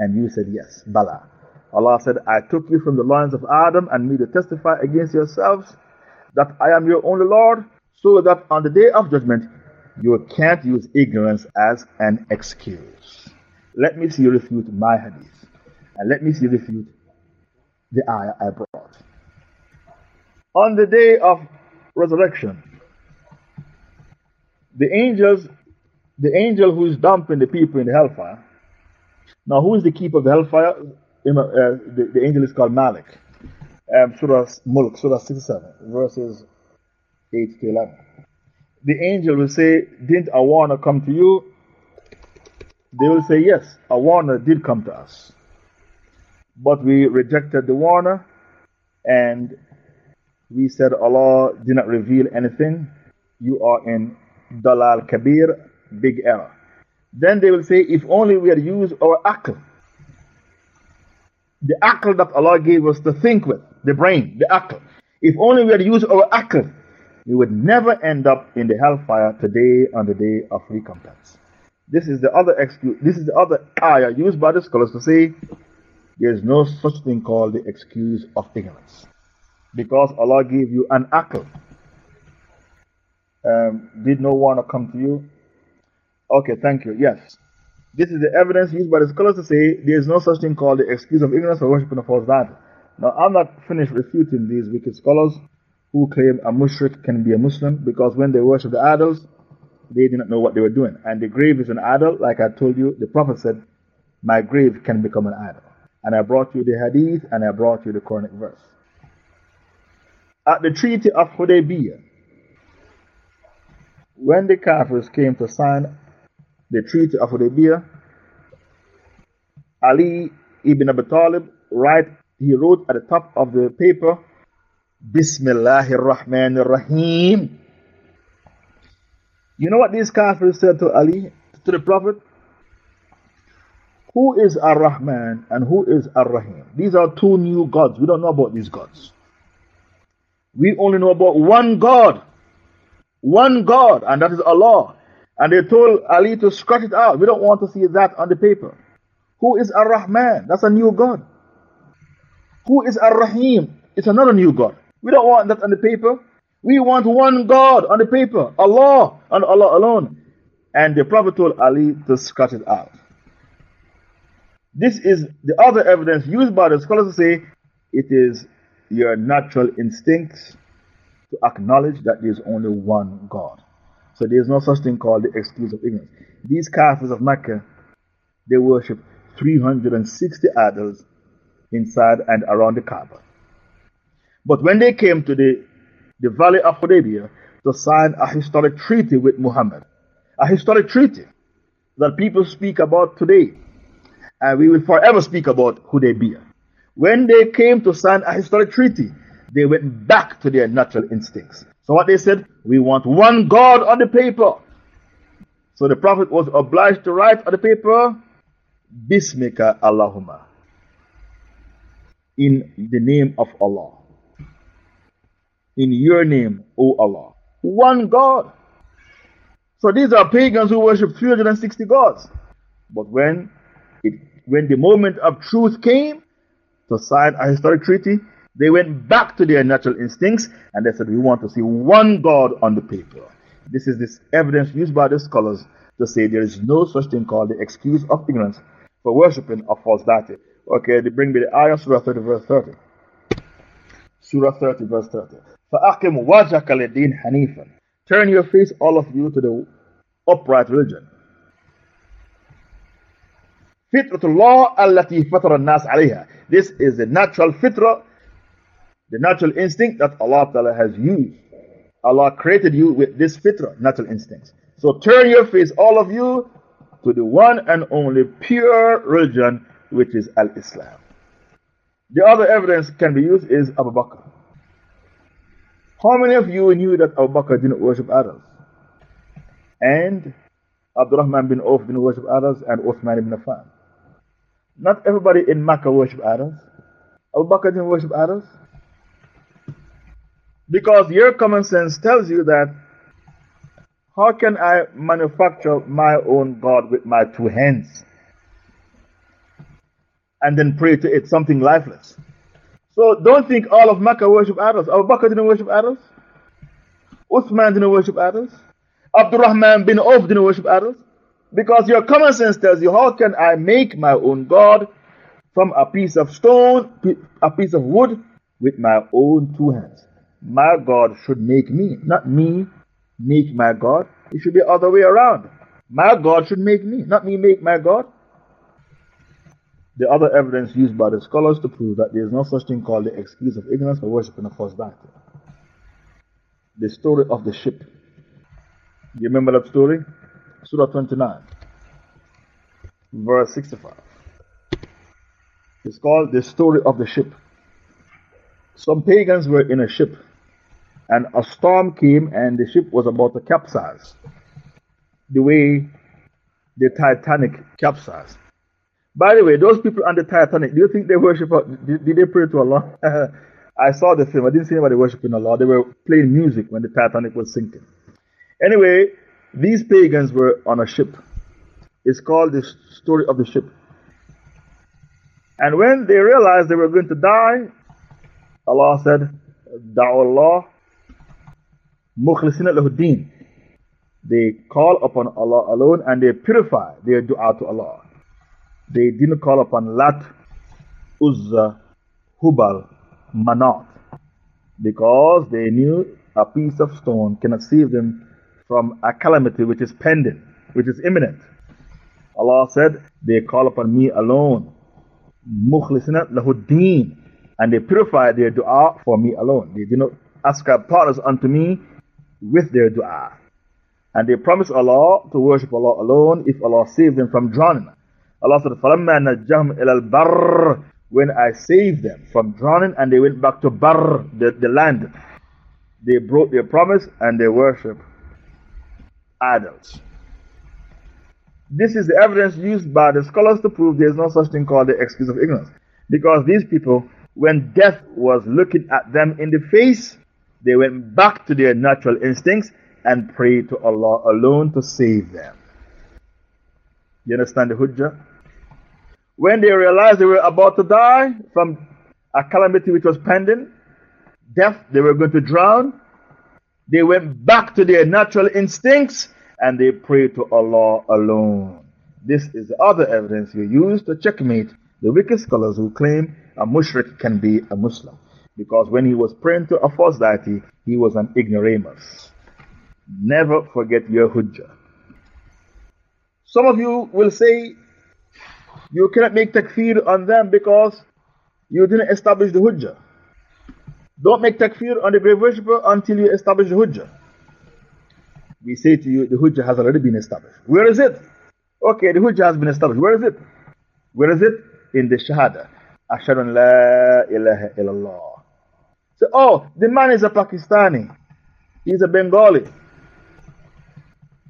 And you said, Yes, Bala. Allah said, I took you from the loins of Adam and made you testify against yourselves that I am your only Lord, so that on the day of judgment you can't use ignorance as an excuse. Let me see you refute my hadith. And let me see refute the ayah I brought. On the day of resurrection, the angels, the angel who is dumping the people in the hellfire. Now, who is the keeper of the hellfire? Uh, the, the angel is called Malik um, Surah Mulk, Surah 67, verses 8 to 11. The angel will say, Didn't a warner come to you? They will say, Yes, a warner did come to us. But we rejected the warner and we said, Allah did not reveal anything. You are in Dalal Kabir, big error. Then they will say, If only we had used our akhl the akal that Allah gave us to think with, the brain, the akal. If only we had used our akal, we would never end up in the hellfire today on the day of recompense. This is the other excuse, this is the other ayah used by the scholars to say there is no such thing called the excuse of ignorance. Because Allah gave you an akal. Um, did no one come to you? Okay, thank you. Yes. This is the evidence used by the scholars to say there is no such thing called the excuse of ignorance for worshiping a false god. Now, I'm not finished refuting these wicked scholars who claim a mushrik can be a Muslim because when they worship the idols, they did not know what they were doing. And the grave is an idol, like I told you, the Prophet said, My grave can become an idol. And I brought you the hadith and I brought you the Quranic verse. At the Treaty of Hudaybiyah, when the Kafirs came to sign the Treaty of Hudaybiyah, Ali ibn Abi Talib write, he wrote at the top of the paper, Bismillahir Rahmanir Rahim. You know what these Kafirs said to Ali, to the Prophet? Who is Ar Rahman and who is Ar Rahim? These are two new gods. We don't know about these gods. We only know about one God. One God, and that is Allah. And they told Ali to scratch it out. We don't want to see that on the paper. Who is Ar Rahman? That's a new God. Who is Ar Rahim? It's another new God. We don't want that on the paper. We want one God on the paper, Allah and Allah alone. And the Prophet told Ali to scratch it out. This is the other evidence used by the scholars to say it is your natural instincts to acknowledge that there is only one God. So there is no such thing called the excuse of ignorance. These Kafirs of Mecca, they worship 360 idols inside and around the Kaaba. But when they came to the, the valley of Hudaybiyah to sign a historic treaty with Muhammad, a historic treaty that people speak about today, and we will forever speak about Hudaybiyah. When they came to sign a historic treaty, they went back to their natural instincts. So what they said, we want one God on the paper. So the Prophet was obliged to write on the paper, Bismika Allahumma. In the name of Allah. In your name, O Allah. One God. So these are pagans who worship 360 gods. But when, it, when the moment of truth came to sign a historic treaty, they went back to their natural instincts and they said, We want to see one God on the paper. This is this evidence used by the scholars to say there is no such thing called the excuse of ignorance for worshipping a false deity. Okay, they bring me the ayah, Surah 30, verse 30. Surah 30, verse 30. فَأَقِمْ وَجَهَكَ لِلدِّينِ حَنِيفًا Turn your face, all of you, to the upright religion. Fitratullah allati fatara nas alayha. This is the natural fitra, the natural instinct that Allah Ta'ala has used. Allah created you with this fitra, natural instincts. So turn your face, all of you, to the one and only pure religion, which is Al Islam. The other evidence can be used is Abu Bakr. How many of you knew that Abu Bakr didn't worship idols? And Abdurrahman bin Auf didn't worship idols, and Uthman ibn Affan. Not everybody in Makkah worship idols. Abu Bakr didn't worship idols. Because your common sense tells you that how can I manufacture my own God with my two hands and then pray to it, something lifeless? So don't think all of Makkah worship idols. Abu Bakr didn't worship idols. Uthman didn't worship idols. Abdurrahman bin Auf didn't worship idols. Because your common sense tells you, how can I make my own God from a piece of stone, a piece of wood, with my own two hands? my God should make me, not me make my God. It should be the other way around. My God should make me, not me make my God. The other evidence used by the scholars to prove that there is no such thing called the excuse of ignorance for worshipping a false deity. The story of the ship. You remember that story? Surah 29, verse 65. It's called the story of the ship. Some pagans were in a ship and a storm came and the ship was about to capsize. The way the Titanic capsized. By the way, those people on the Titanic, do you think they worship? Did, did they pray to Allah? I saw the film. I didn't see anybody worshiping Allah. They were playing music when the Titanic was sinking. Anyway, these pagans were on a ship. It's called the story of the ship. And when they realized they were going to die, Allah said, Da'u mukhlisina lahuddin. They call upon Allah alone and they purify their dua to Allah. They didn't call upon Lat, Uzza, Hubal, Manat because they knew a piece of stone cannot save them from a calamity which is pending, which is imminent. Allah said, They call upon me alone. Mukhlisina lahuddin. And they purify their dua for me alone. They did not ascribe partners unto me with their dua. And they promised Allah to worship Allah alone if Allah saved them from drowning. Allah said, فَلَمَّا نَجَّهُمْ إِلَى الْبَرِّ When I saved them from drowning and they went back to Bar, the, the land, they broke their promise and they worship idols. This is the evidence used by the scholars to prove there is no such thing called the excuse of ignorance. Because these people, when death was looking at them in the face, they went back to their natural instincts and pray to Allah alone to save them. You understand the hujjah? When they realized they were about to die from a calamity which was pending, death, they were going to drown, they went back to their natural instincts and they prayed to Allah alone. This is the other evidence you use to checkmate the wicked scholars who claim a mushrik can be a Muslim. Because when he was praying to a false deity, he was an ignoramus. Never forget your hujjah. Some of you will say you cannot make takfir on them because you didn't establish the hujjah. Don't make takfir on the grave worshipper until you establish the hujjah. We say to you, the hujjah has already been established. Where is it? Okay, the hujjah has been established. Where is it? Where is it? In the shahada. Ashhadu la ilaha illallah. So, oh, the man is a Pakistani. He's a Bengali.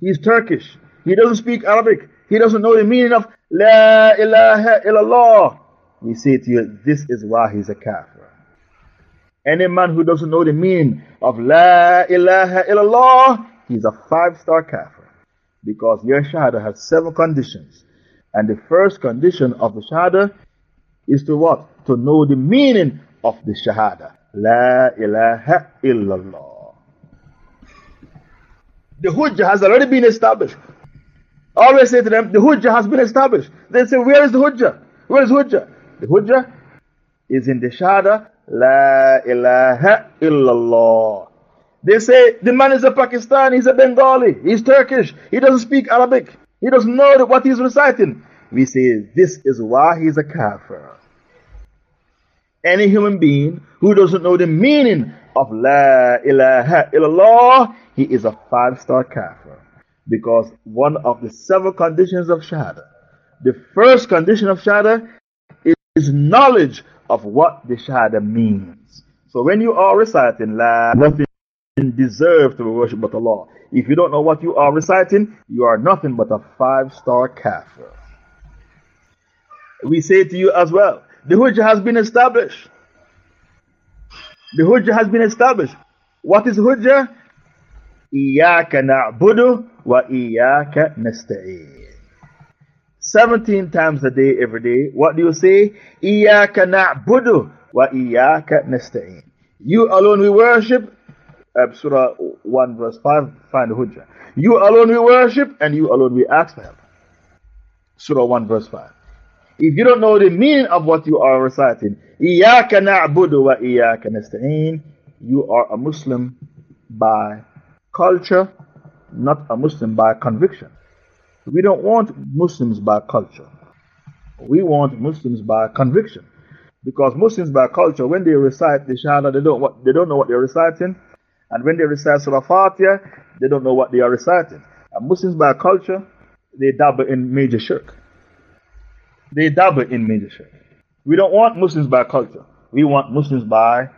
He's Turkish. He doesn't speak Arabic. He doesn't know the meaning of La ilaha illallah. We say to you, this is why he's a kafir. Any man who doesn't know the meaning of La ilaha illallah, he's a five star kafir. Because your shahada has seven conditions. And the first condition of the shahada is to what? To know the meaning of the shahada. La ilaha illallah. The hujjah has already been established. Always say to them, the hujjah has been established. They say, where is the hujjah? Where is hujjah? The hujjah is in the shahada, La ilaha illallah. They say, the man is a Pakistani, he's a Bengali, he's Turkish, he doesn't speak Arabic, he doesn't know what he's reciting. We say, this is why he's a kafir. Any human being who doesn't know the meaning of La ilaha illallah, he is a five star kafir. Because one of the seven conditions of Shahada, the first condition of Shahada is knowledge of what the Shahada means. So when you are reciting La, nothing deserves to be worshipped but Allah. If you don't know what you are reciting, you are nothing but a five star kafir. We say to you as well, the Hujjah has been established. The Hujjah has been established. What is Hujjah? إياك نعبد وإياك نستعين 17 times a day, every day. What do you say? Iyaka na'budu wa iyaka nasta'in. You alone we worship. Um, Surah 1 verse 5, find the Hujjah. You alone we worship and you alone we ask for help. Surah 1 verse 5. If you don't know the meaning of what you are reciting, Iyaka na'budu wa iyaka nasta'in, you are a Muslim by culture, not a Muslim by conviction. We don't want Muslims by culture. We want Muslims by conviction. Because Muslims by culture, when they recite the Shahada, they don't, what, they don't know what they're reciting. And when they recite Surah Fatiha, they don't know what they are reciting. And Muslims by culture, they dabble in major shirk. They dabble in major shirk. We don't want Muslims by culture. We want Muslims by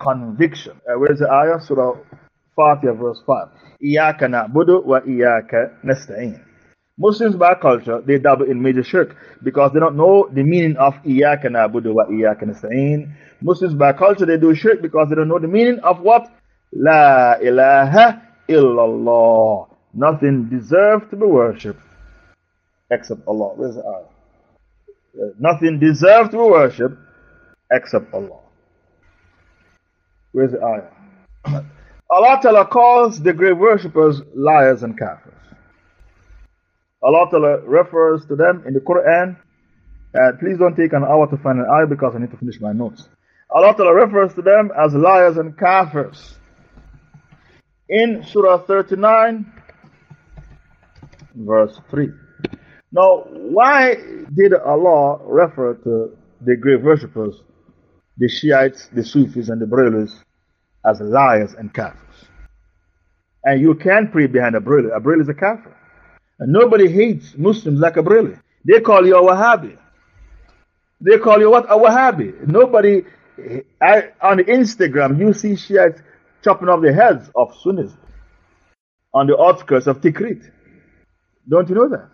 conviction. Uh, where's the ayah? Surah Fatiha verse 5. Iyaka na'budu wa iyaka nasta'in. Muslims by culture, they dabble in major shirk because they don't know the meaning of Iyaka na'budu wa iyaka nasta'in. Muslims by culture, they do shirk because they don't know the meaning of what? La ilaha illallah. Nothing deserves to be worshipped except Allah. Where's the ayah? Uh, nothing deserves to be worshipped except Allah. Where's the ayah? Allah Ta'ala calls the grave worshippers liars and kafirs. Allah Ta'ala refers to them in the Quran. Please don't take an hour to find an ayah because I need to finish my notes. Allah Ta'ala refers to them as liars and kafirs. In Surah 39, verse 3. Now, why did Allah refer to the grave worshippers, the Shiites, the Sufis, and the Barelwis as liars and kafirs? And you can pray behind a Barelwi. A Barelwi is a kafir. And nobody hates Muslims like a Barelwi. They call you a Wahhabi. They call you what? A Wahhabi. Nobody, I, on Instagram, you see Shiites chopping off the heads of Sunnis on the outskirts of Tikrit. Don't you know that?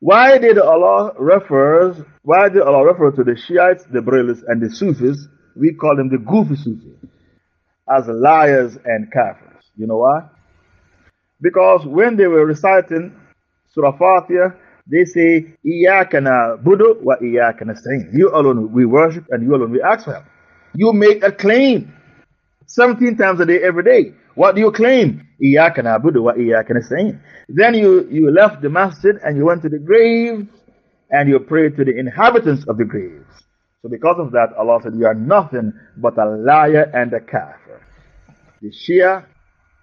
Why did Allah refers, why did Allah refer to the Shiites, the Barelwis, and the Sufis? We call them the goofy Sufis as liars and kafirs. You know why? Because when they were reciting Surah Fatiha, they say, Iyaka na'budu wa iyaka nasta'in. You alone we worship and you alone we ask for help. You make a claim 17 times a day, every day. What do you claim? Iyaka na'budu wa iyaka nasta'in. Then you, you left the masjid and you went to the grave and you prayed to the inhabitants of the graves. So because of that, Allah said, You are nothing but a liar and a kafir. The Shia,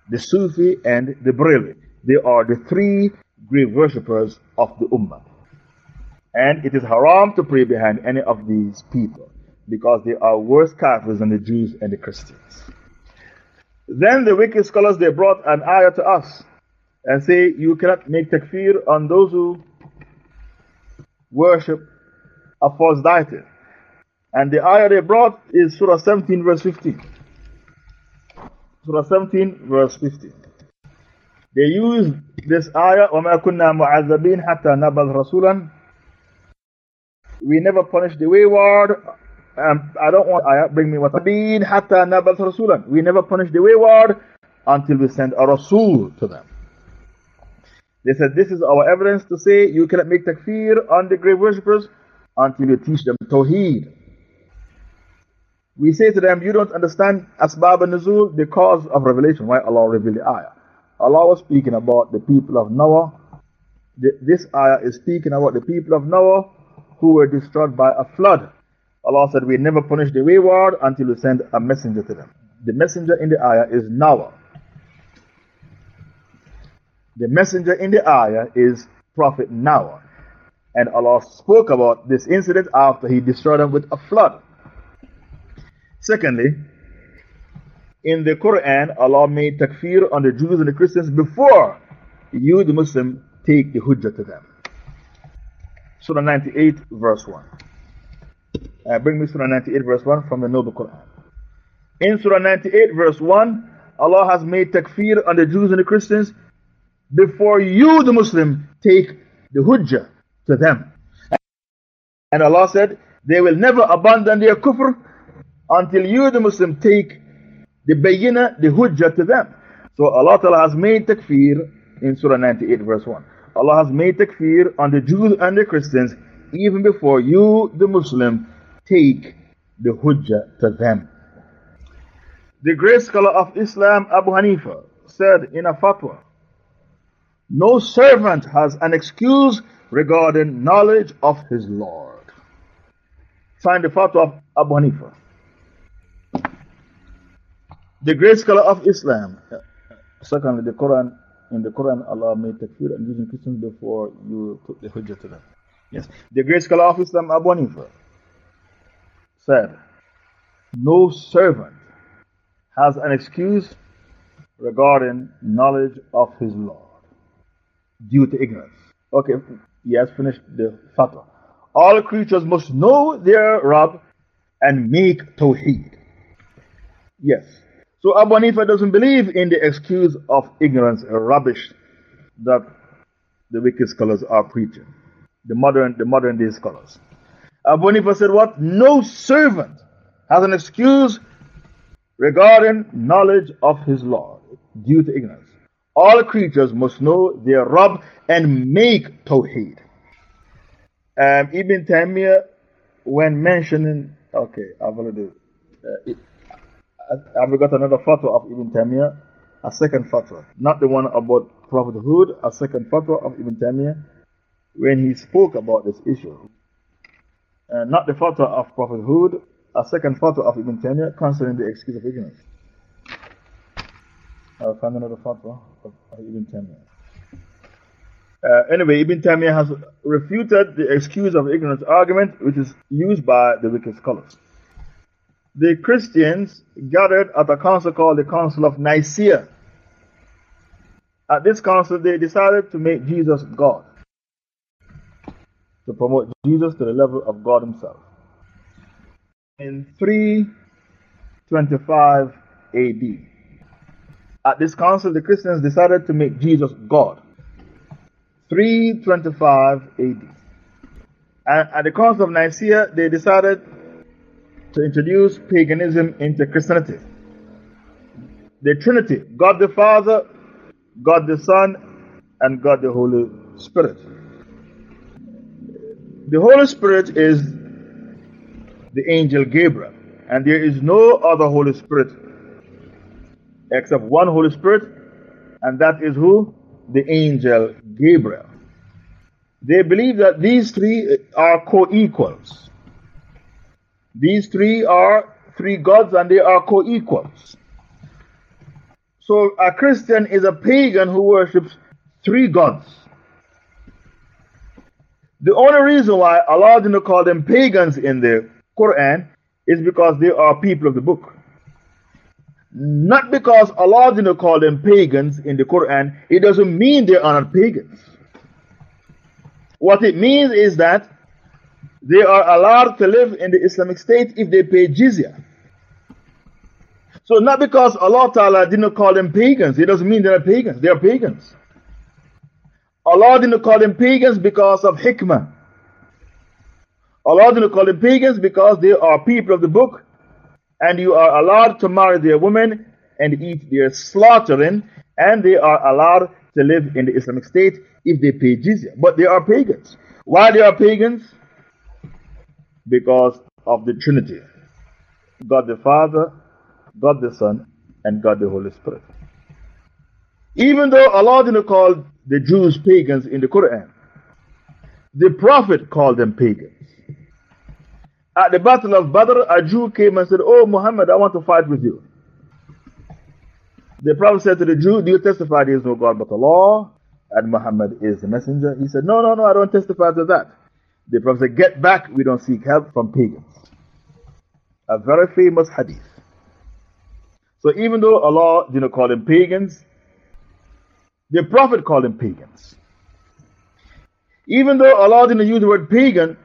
the Sufi, and the Barelwi. They are the three grave worshippers of the Ummah. And it is haram to pray behind any of these people because they are worse kafirs than the Jews and the Christians. Then the wicked scholars they brought an ayah to us and say you cannot make takfir on those who worship a false deity. And the ayah they brought is Surah 17, verse 15. Surah 17, verse 15. They use this ayah, وَمَا كُنَّا مُعَذَّبِينَ حَتَّى نَبَذْ رَسُولًا We never punish the wayward. Um, I don't want ayah, bring me what I mean. حَتَّى نَبَذْ رَسُولًا We never punish the wayward until we send a Rasul to them. They said, This is our evidence to say you cannot make takfir on the grave worshippers until you teach them Tawheed. We say to them, You don't understand Asbab an-Nuzul, the cause of revelation, why Allah revealed the ayah. Allah was speaking about the people of Noah. This ayah is speaking about the people of Noah who were destroyed by a flood. Allah said, We never punish the wayward until we send a messenger to them. The messenger in the ayah is Noah. The messenger in the ayah is Prophet Noah. And Allah spoke about this incident after he destroyed them with a flood. Secondly, in the Quran, Allah made takfir on the Jews and the Christians before you, the Muslim, take the hujjah to them. Surah 98, verse 1. Uh, bring me Surah 98, verse 1 from the Noble Quran. In Surah 98, verse 1, Allah has made takfir on the Jews and the Christians before you, the Muslim, take the hujjah to them. And Allah said, They will never abandon their kufr until you, the Muslim, take the bayina, the hujjah to them. So Allah Ta'ala has made takfir in Surah 98, verse 1. Allah has made takfir on the Jews and the Christians even before you, the Muslim, take the hujjah to them. The great scholar of Islam, Abu Hanifa, said in a fatwa, No servant has an excuse regarding knowledge of his Lord. Signed the fatwa of Abu Hanifa the great scholar of Islam. Secondly, the Quran, in the Quran, Allah made takfir and using Christians before you put the hujjah to them. Yes. The great scholar of Islam, Abu Hanifa, said, No servant has an excuse regarding knowledge of his Lord due to ignorance. Okay, he has finished the fatwa. All creatures must know their Rabb and make tawheed. Yes. So Abu Hanifa doesn't believe in the excuse of ignorance or rubbish that the wicked scholars are preaching. The modern, the modern day scholars. Abu Hanifa said what? No servant has an excuse regarding knowledge of his Lord due to ignorance. All creatures must know their Rabb and make Tawheed. Um, Ibn Taymiyyah, when mentioning, okay, I've already, uh, I've got another fatwa of Ibn Taymiyyah, a second fatwa. Not the one about prophethood, a second fatwa of Ibn Taymiyyah when he spoke about this issue. Uh, not the fatwa of prophethood, a second fatwa of Ibn Taymiyyah concerning the excuse of ignorance. I'll find another fatwa of, Ibn Taymiyyah. Uh, anyway, Ibn Taymiyyah has refuted the excuse of ignorance argument which is used by the wicked scholars the Christians gathered at a council called the Council of Nicaea. At this council, they decided to make Jesus God, to promote Jesus to the level of God Himself. In 325 AD, at this council, the Christians decided to make Jesus God. 325 AD. And at the Council of Nicaea, they decided to introduce paganism into Christianity. the Trinity God the Father, God the Son, and God the Holy Spirit. The Holy Spirit is the angel Gabriel, and there is no other Holy Spirit except one Holy Spirit, and that is who? The angel Gabriel. They believe that these three are co equals. These three are three gods and they are co equals. So a Christian is a pagan who worships three gods. The only reason why Allah didn't call them pagans in the Quran is because they are people of the book. Not because Allah didn't call them pagans in the Quran, it doesn't mean they are not pagans. What it means is that they are allowed to live in the Islamic State if they pay jizya. So, not because Allah Ta'ala didn't call them pagans, it doesn't mean they're pagans, they are pagans. Allah didn't call them pagans because of hikmah. Allah didn't call them pagans because they are people of the book and you are allowed to marry their women and eat their slaughtering, and they are allowed to live in the Islamic State if they pay jizya. But they are pagans. Why they are pagans? Because of the Trinity God the Father, God the Son, and God the Holy Spirit. Even though Allah didn't call the Jews pagans in the Quran, the Prophet called them pagans. At the Battle of Badr, a Jew came and said, Oh, Muhammad, I want to fight with you. The Prophet said to the Jew, Do you testify there is no God but Allah? And Muhammad is the messenger. He said, No, no, no, I don't testify to that. The Prophet said, Get back, we don't seek help from pagans. A very famous hadith. So even though Allah didn't call them pagans, the Prophet called them pagans. Even though Allah didn't use the word pagan,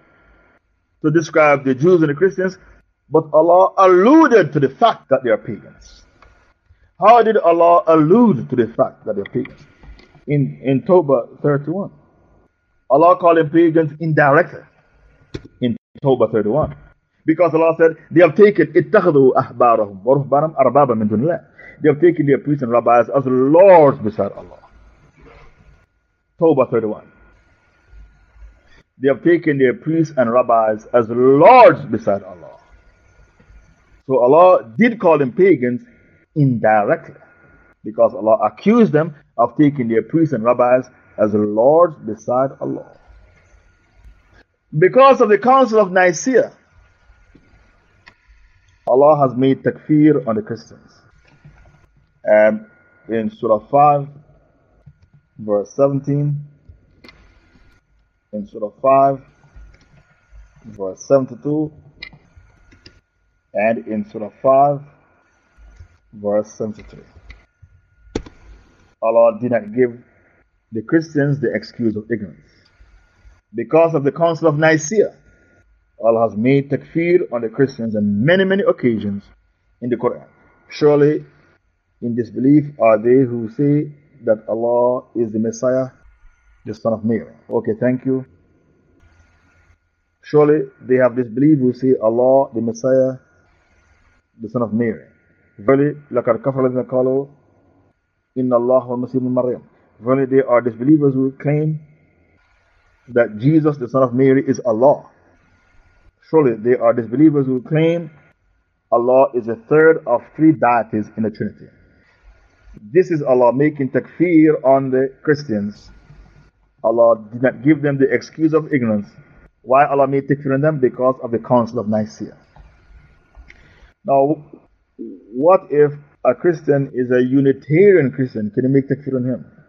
to describe the Jews and the Christians, but Allah alluded to the fact that they are pagans. How did Allah allude to the fact that they're pagans? In, in Tawbah 31. Allah called them pagans indirectly in Tawbah 31. Because Allah said, they have taken اتخذوا أحبارهم ورهبانهم أربابا من دون الله. They have taken their priests and rabbis as lords beside Allah. Tawbah 31. They have taken their priests and rabbis as lords beside Allah. So Allah did call them pagans indirectly because Allah accused them of taking their priests and rabbis as lords beside Allah. Because of the Council of Nicaea, Allah has made takfir on the Christians. And in Surah 5, verse 17, in Surah 5, verse 72, and in Surah 5, verse 73. Allah did not give the Christians the excuse of ignorance. Because of the Council of Nicaea, Allah has made takfir on the Christians on many, many occasions in the Quran. Surely, in disbelief are they who say that Allah is the Messiah the son of Mary. Okay, thank you. Surely they have disbelief who say Allah, the Messiah, the son of Mary. Verily, لَقَدْ كَفَرَ الَّذِينَ قَالُوا إِنَّ اللَّهَ وَالْمَسِيحُ مَرْيَمَ Verily, they are disbelievers who claim that Jesus, the son of Mary, is Allah. Surely, they are disbelievers who claim Allah is a third of three deities in the Trinity. This is Allah making takfir on the Christians Allah did not give them the excuse of ignorance. Why Allah made takfir on them? Because of the Council of Nicaea. Now, what if a Christian is a Unitarian Christian? Can you make takfir on him?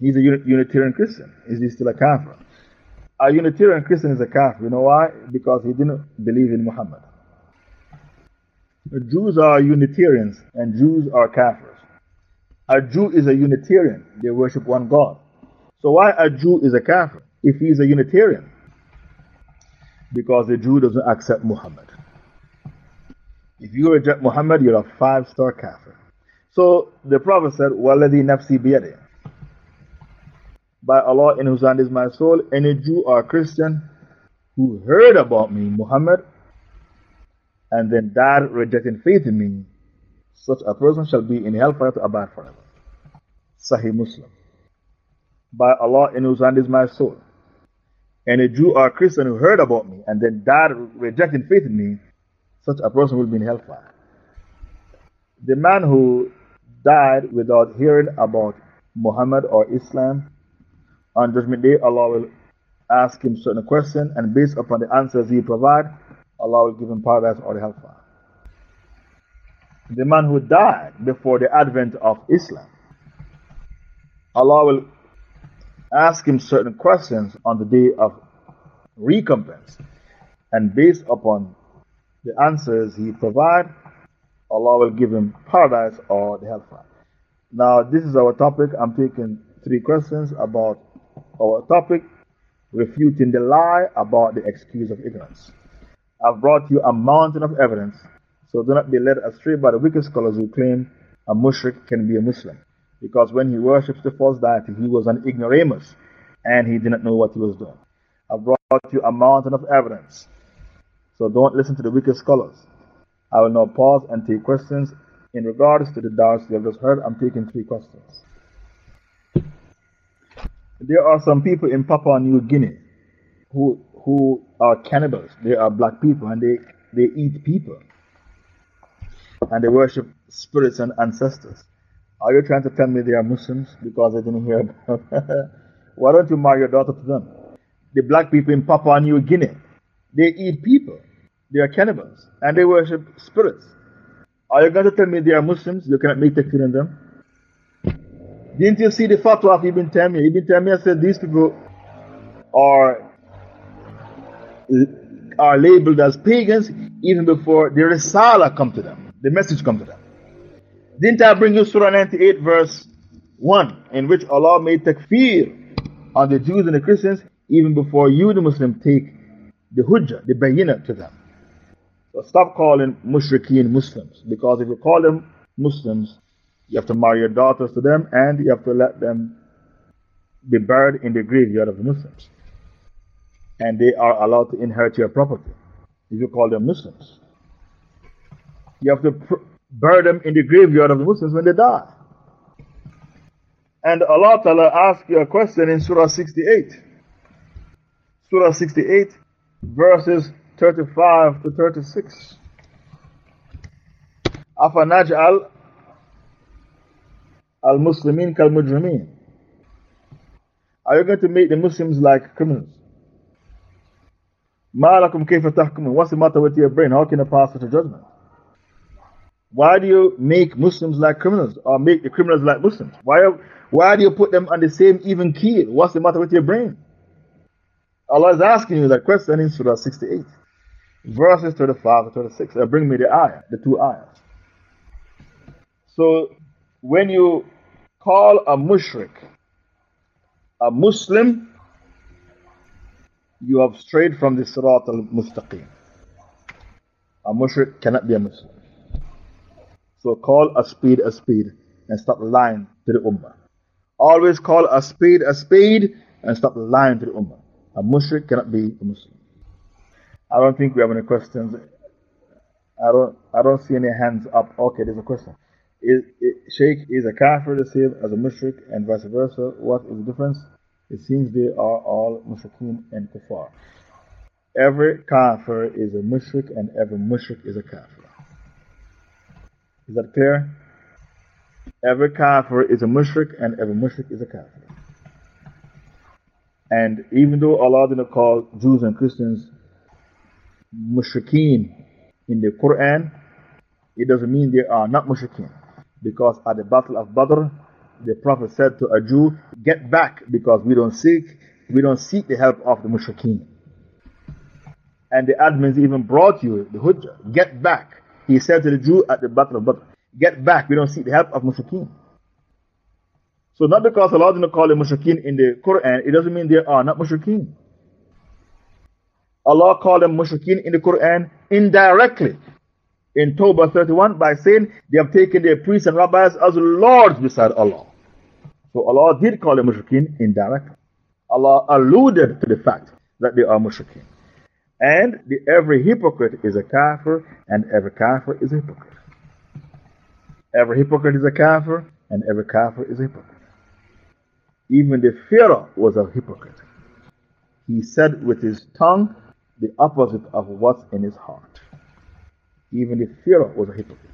He's a Unitarian Christian. Is he still a kafir? A Unitarian Christian is a kafir. You know why? Because he didn't believe in Muhammad. Jews are Unitarians and Jews are kafirs. A Jew is a Unitarian. They worship one God. So why a Jew is a kafir if he is a Unitarian? Because the Jew doesn't accept Muhammad. If you reject Muhammad, you're a five star kafir. So the Prophet said, Waladi nafsi biyadi. By Allah in whose hand is my soul, any Jew or Christian who heard about me, Muhammad, and then died rejecting faith in me, such a person shall be in hellfire to abide forever. Sahih Muslim. By Allah in whose hand is my soul. And a Jew or Christian who heard about me and then died rejecting faith in me, such a person will be in hellfire. The man who died without hearing about Muhammad or Islam, on Judgment Day, Allah will ask him certain questions, and based upon the answers he provide, Allah will give him paradise or the hellfire. The man who died before the advent of Islam, Allah will ask him certain questions on the day of recompense, and based upon the answers he provide, Allah will give him paradise or the hellfire. Now, this is our topic. I'm taking three questions about our topic, refuting the lie about the excuse of ignorance. I've brought you a mountain of evidence, so do not be led astray by the wicked scholars who claim a mushrik can be a Muslim. Because when he worships the false deity, he was an ignoramus and he did not know what he was doing. I've brought you a mountain of evidence, so don't listen to the wicked scholars. I will now pause and take questions. In regards to the doubts you have just heard, I'm taking three questions. There are some people in Papua New Guinea who, who are cannibals. They are black people and they, they eat people. And they worship spirits and ancestors. Are you trying to tell me they are Muslims because I didn't hear about Why don't you marry your daughter to them? The black people in Papua New Guinea, they eat people. They are cannibals and they worship spirits. Are you going to tell me they are Muslims? You cannot make takfir in them? Didn't you see the fatwa of Ibn Taymiyyah? Ibn Taymiyyah said these people are, are labeled as pagans even before the Risala come to them, the message come to them. Didn't I bring you Surah 98 verse 1 in which Allah made takfir on the Jews and the Christians even before you the Muslim take the hujjah, the bayina to them. So stop calling mushrikeen Muslims because if you call them Muslims, you have to marry your daughters to them and you have to let them be buried in the graveyard of the Muslims. And they are allowed to inherit your property if you call them Muslims. You have to bury them in the graveyard of the Muslims when they die. And Allah Ta'ala asked you a question in Surah 68. Surah 68, verses 35 to 36. أفنجعل Al Muslimin Kal Mujrimin. Are you going to make the Muslims like criminals? Ma'alakum kayfa tahkumun. What's the matter with your brain? How can you pass such a judgment? Why do you make Muslims like criminals or make the criminals like Muslims? Why, why do you put them on the same even keel? What's the matter with your brain? Allah is asking you that question in Surah 68, verses 35 to 26. Uh, bring me the ayah, the two ayahs. So when you call a mushrik a Muslim, you have strayed from the Sirat al Mustaqim. A mushrik cannot be a Muslim. So, call a spade a spade and stop lying to the Ummah. Always call a spade a spade and stop lying to the Ummah. A mushrik cannot be a Muslim. I don't think we have any questions. I don't, I don't see any hands up. Okay, there's a question. Is, is, Sheikh is a kafir the same as a mushrik and vice versa? What is the difference? It seems they are all mushrikeen and kafar. Every kafir is a mushrik and every mushrik is a kafir. Is that clear? Every kafir is a mushrik and every mushrik is a kafir. And even though Allah didn't call Jews and Christians mushrikeen in the Quran, it doesn't mean they are not mushrikeen. Because at the Battle of Badr, the Prophet said to a Jew, Get back because we don't seek, we don't seek the help of the mushrikeen. And the admins even brought you the Hujjah, Get back. He said to the Jew at the Battle of Badr, Get back, we don't seek the help of mushrikeen. So not because Allah didn't call them mushrikeen in the Quran, it doesn't mean they are not mushrikeen. Allah called them mushrikeen in the Quran indirectly. In Tawbah 31 by saying they have taken their priests and rabbis as lords beside Allah. So Allah did call them mushrikeen indirectly. Allah alluded to the fact that they are mushrikeen. And the, every hypocrite is a kafir and every kafir is a hypocrite. Every hypocrite is a kafir, and every kafir is a hypocrite. Even the Pharaoh was a hypocrite. He said with his tongue the opposite of what's in his heart. Even the Pharaoh was a hypocrite.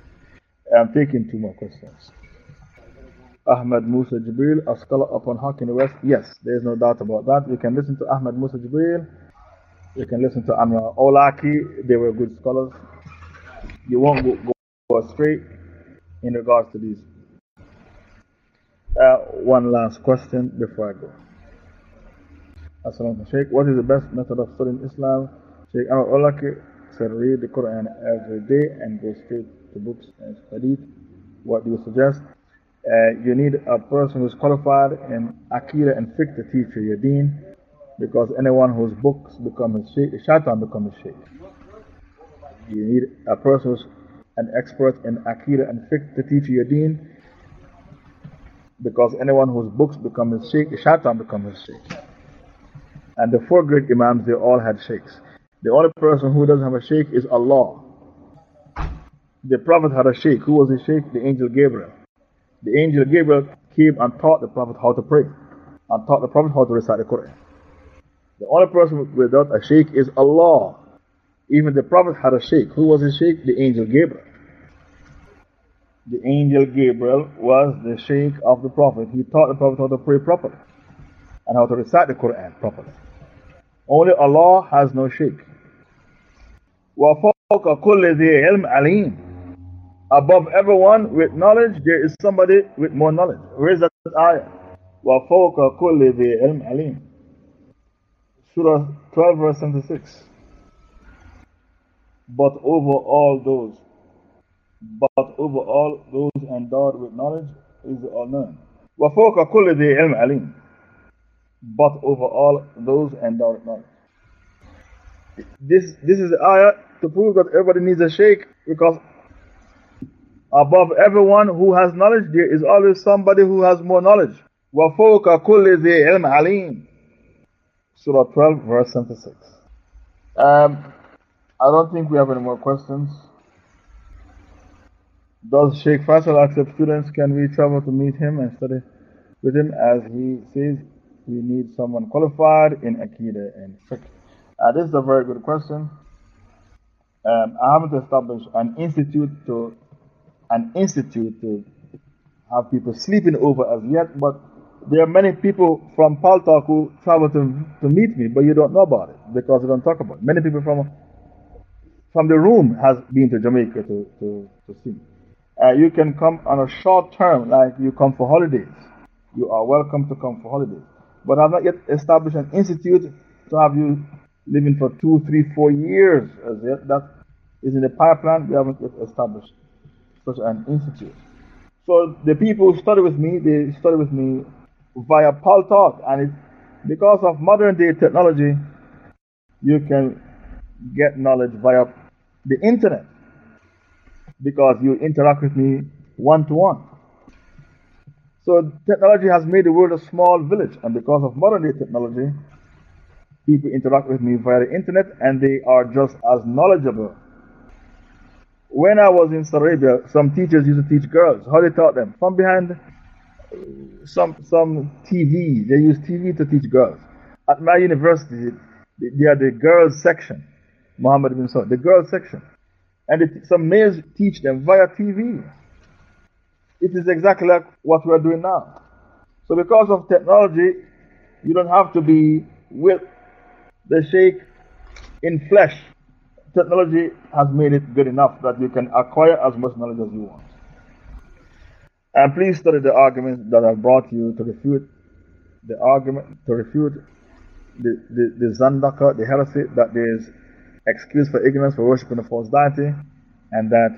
I'm taking two more questions. Ahmed Musa Jibril, a scholar upon Haq in the West. Yes, there is no doubt about that. You can listen to Ahmed Musa Jibril. You can listen to Anwar Awlaki. They were good scholars. You won't go, go, astray in regards to these. Uh, one last question before I go. Assalamu Sheikh. What is the best method of studying Islam? Sheikh Amra Awlaki said read the Quran every day and go straight to books and study. What do you suggest? Uh, you need a person who's qualified in Aqidah and Fiqh to teach you your deen, because anyone whose books become his sheikh, shaitan becomes his sheikh. You need a person who's an expert in Aqidah and Fiqh to teach you your deen, because anyone whose books become his sheikh, shaitan becomes his sheikh. And the four great Imams, they all had sheikhs. The only person who doesn't have a sheikh is Allah. The Prophet had a sheikh. Who was his sheikh? The angel Gabriel the angel Gabriel came and taught the Prophet how to pray and taught the Prophet how to recite the Quran. The only person without a sheikh is Allah. Even the Prophet had a sheikh. Who was his sheikh? The angel Gabriel. The angel Gabriel was the sheikh of the Prophet. He taught the Prophet how to pray properly and how to recite the Quran properly. Only Allah has no sheikh. وَفَوْقَ كُلِّ ذِي عِلْمٍ عَلِيمٍ Above everyone with knowledge, there is somebody with more knowledge. Where is that ayah? وَفَوْقَ كُلِّ ذِي عِلْمٍ عَلِيمٍ Surah 12 verse 76. But over all those, but over all those endowed with knowledge is the all-knowing. وَفَوْقَ كُلِّ ذِي عِلْمٍ عَلِيمٍ But over all those endowed with knowledge. This, this is the ayah to prove that everybody needs a sheikh because Above everyone who has knowledge, there is always somebody who has more knowledge. وَفَوْقَ كُلِّ ذِي عِلْمٍ عَلِيمٍ Surah 12, verse 76. Um, I don't think we have any more questions. Does Sheikh Faisal accept students? Can we travel to meet him and study with him? As he says, we need someone qualified in Akida and Fiqh. Uh, this is a very good question. Um, I haven't established an institute to an institute to have people sleeping over as yet, but there are many people from Paltalk who travel to, to meet me, but you don't know about it because they don't talk about it. Many people from, from the room has been to Jamaica to, to, to see me. Uh, you can come on a short term, like you come for holidays. You are welcome to come for holidays. But I've not yet established an institute to have you living for two, three, four years. As yet. That is in the pipeline. We haven't yet established such an institute. So the people who study with me, they study with me via Paltalk, and it's because of modern day technology, you can get knowledge via the internet because you interact with me one to one. So technology has made the world a small village, and because of modern day technology, people interact with me via the internet and they are just as knowledgeable when I was in Saudi Arabia, some teachers used to teach girls. How they taught them? From behind some, some TV. They use TV to teach girls. At my university, they had the girls section. Muhammad bin Saud, the girls section. And some males teach them via TV. It is exactly like what we are doing now. So, because of technology, you don't have to be with the sheikh in flesh technology has made it good enough that you can acquire as much knowledge as you want. And please study the arguments that I've brought you to refute the argument, to refute the, the, the Zandaka, the heresy, that there is excuse for ignorance for worshipping a false deity, and that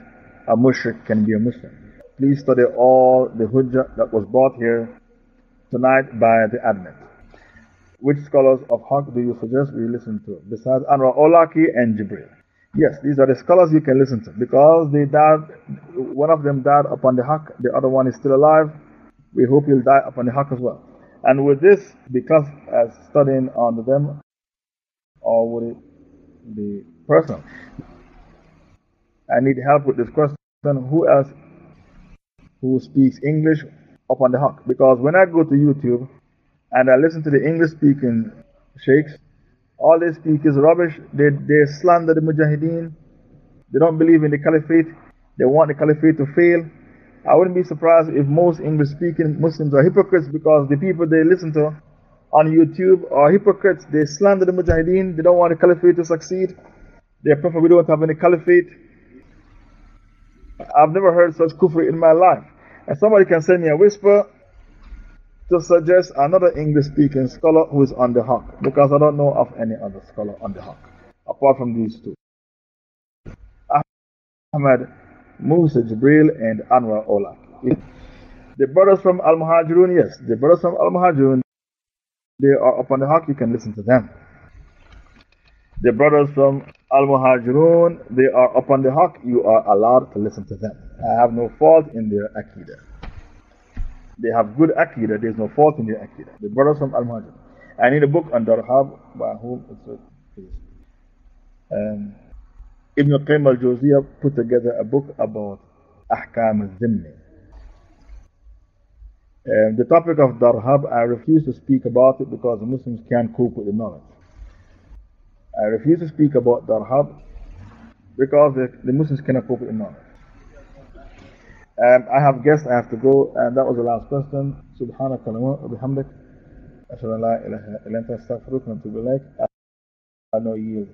a mushrik can be a Muslim. Please study all the hujjah that was brought here tonight by the admin. Which scholars of Haqq do you suggest we listen to, besides Anwar Awlaki and Jibril? Yes, these are the scholars you can listen to because they died, one of them died upon the haqq, the other one is still alive. We hope he'll die upon the haqq as well. And with this, because as studying under them, or would it be personal? I need help with this question. Who else who speaks English upon the haqq. Because when I go to YouTube and I listen to the English speaking sheikhs, all they speak is rubbish. They, they slander the Mujahideen. They don't believe in the caliphate. They want the caliphate to fail. I wouldn't be surprised if most English speaking Muslims are hypocrites because the people they listen to on YouTube are hypocrites. They slander the Mujahideen. They don't want the caliphate to succeed. They prefer we don't have any caliphate. I've never heard such kufr in my life. And somebody can send me a whisper to suggest another English speaking scholar who is on the haqq because I don't know of any other scholar on the haqq apart from these two. Ahmad Musa Jibril and Anwar Ola. The brothers from Al Muhajirun, yes, the brothers from Al Muhajirun, they are up on the haqq, you can listen to them. The brothers from Al Muhajirun, they are up on the haqq, you are allowed to listen to them. I have no fault in their Aqidah. They have good Aqidah, there's no fault in their Aqidah. The brothers from Al Muhajirun. I need a book on Darhab, by whom it's um, Ibn Qayyim al Jawziyah put together a book about Ahkam al Zimmi. Um, the topic of Darhab, I refuse to speak about it because the Muslims can't cope with the knowledge. I refuse to speak about Darhab because the, the Muslims cannot cope with the knowledge. Um, I have guests, I have to go, and that was the last question. سبحانك اللهم وبحمدك أشهد أن لا إله إلا أنت أستغفرك وأتوب إليك. I know you.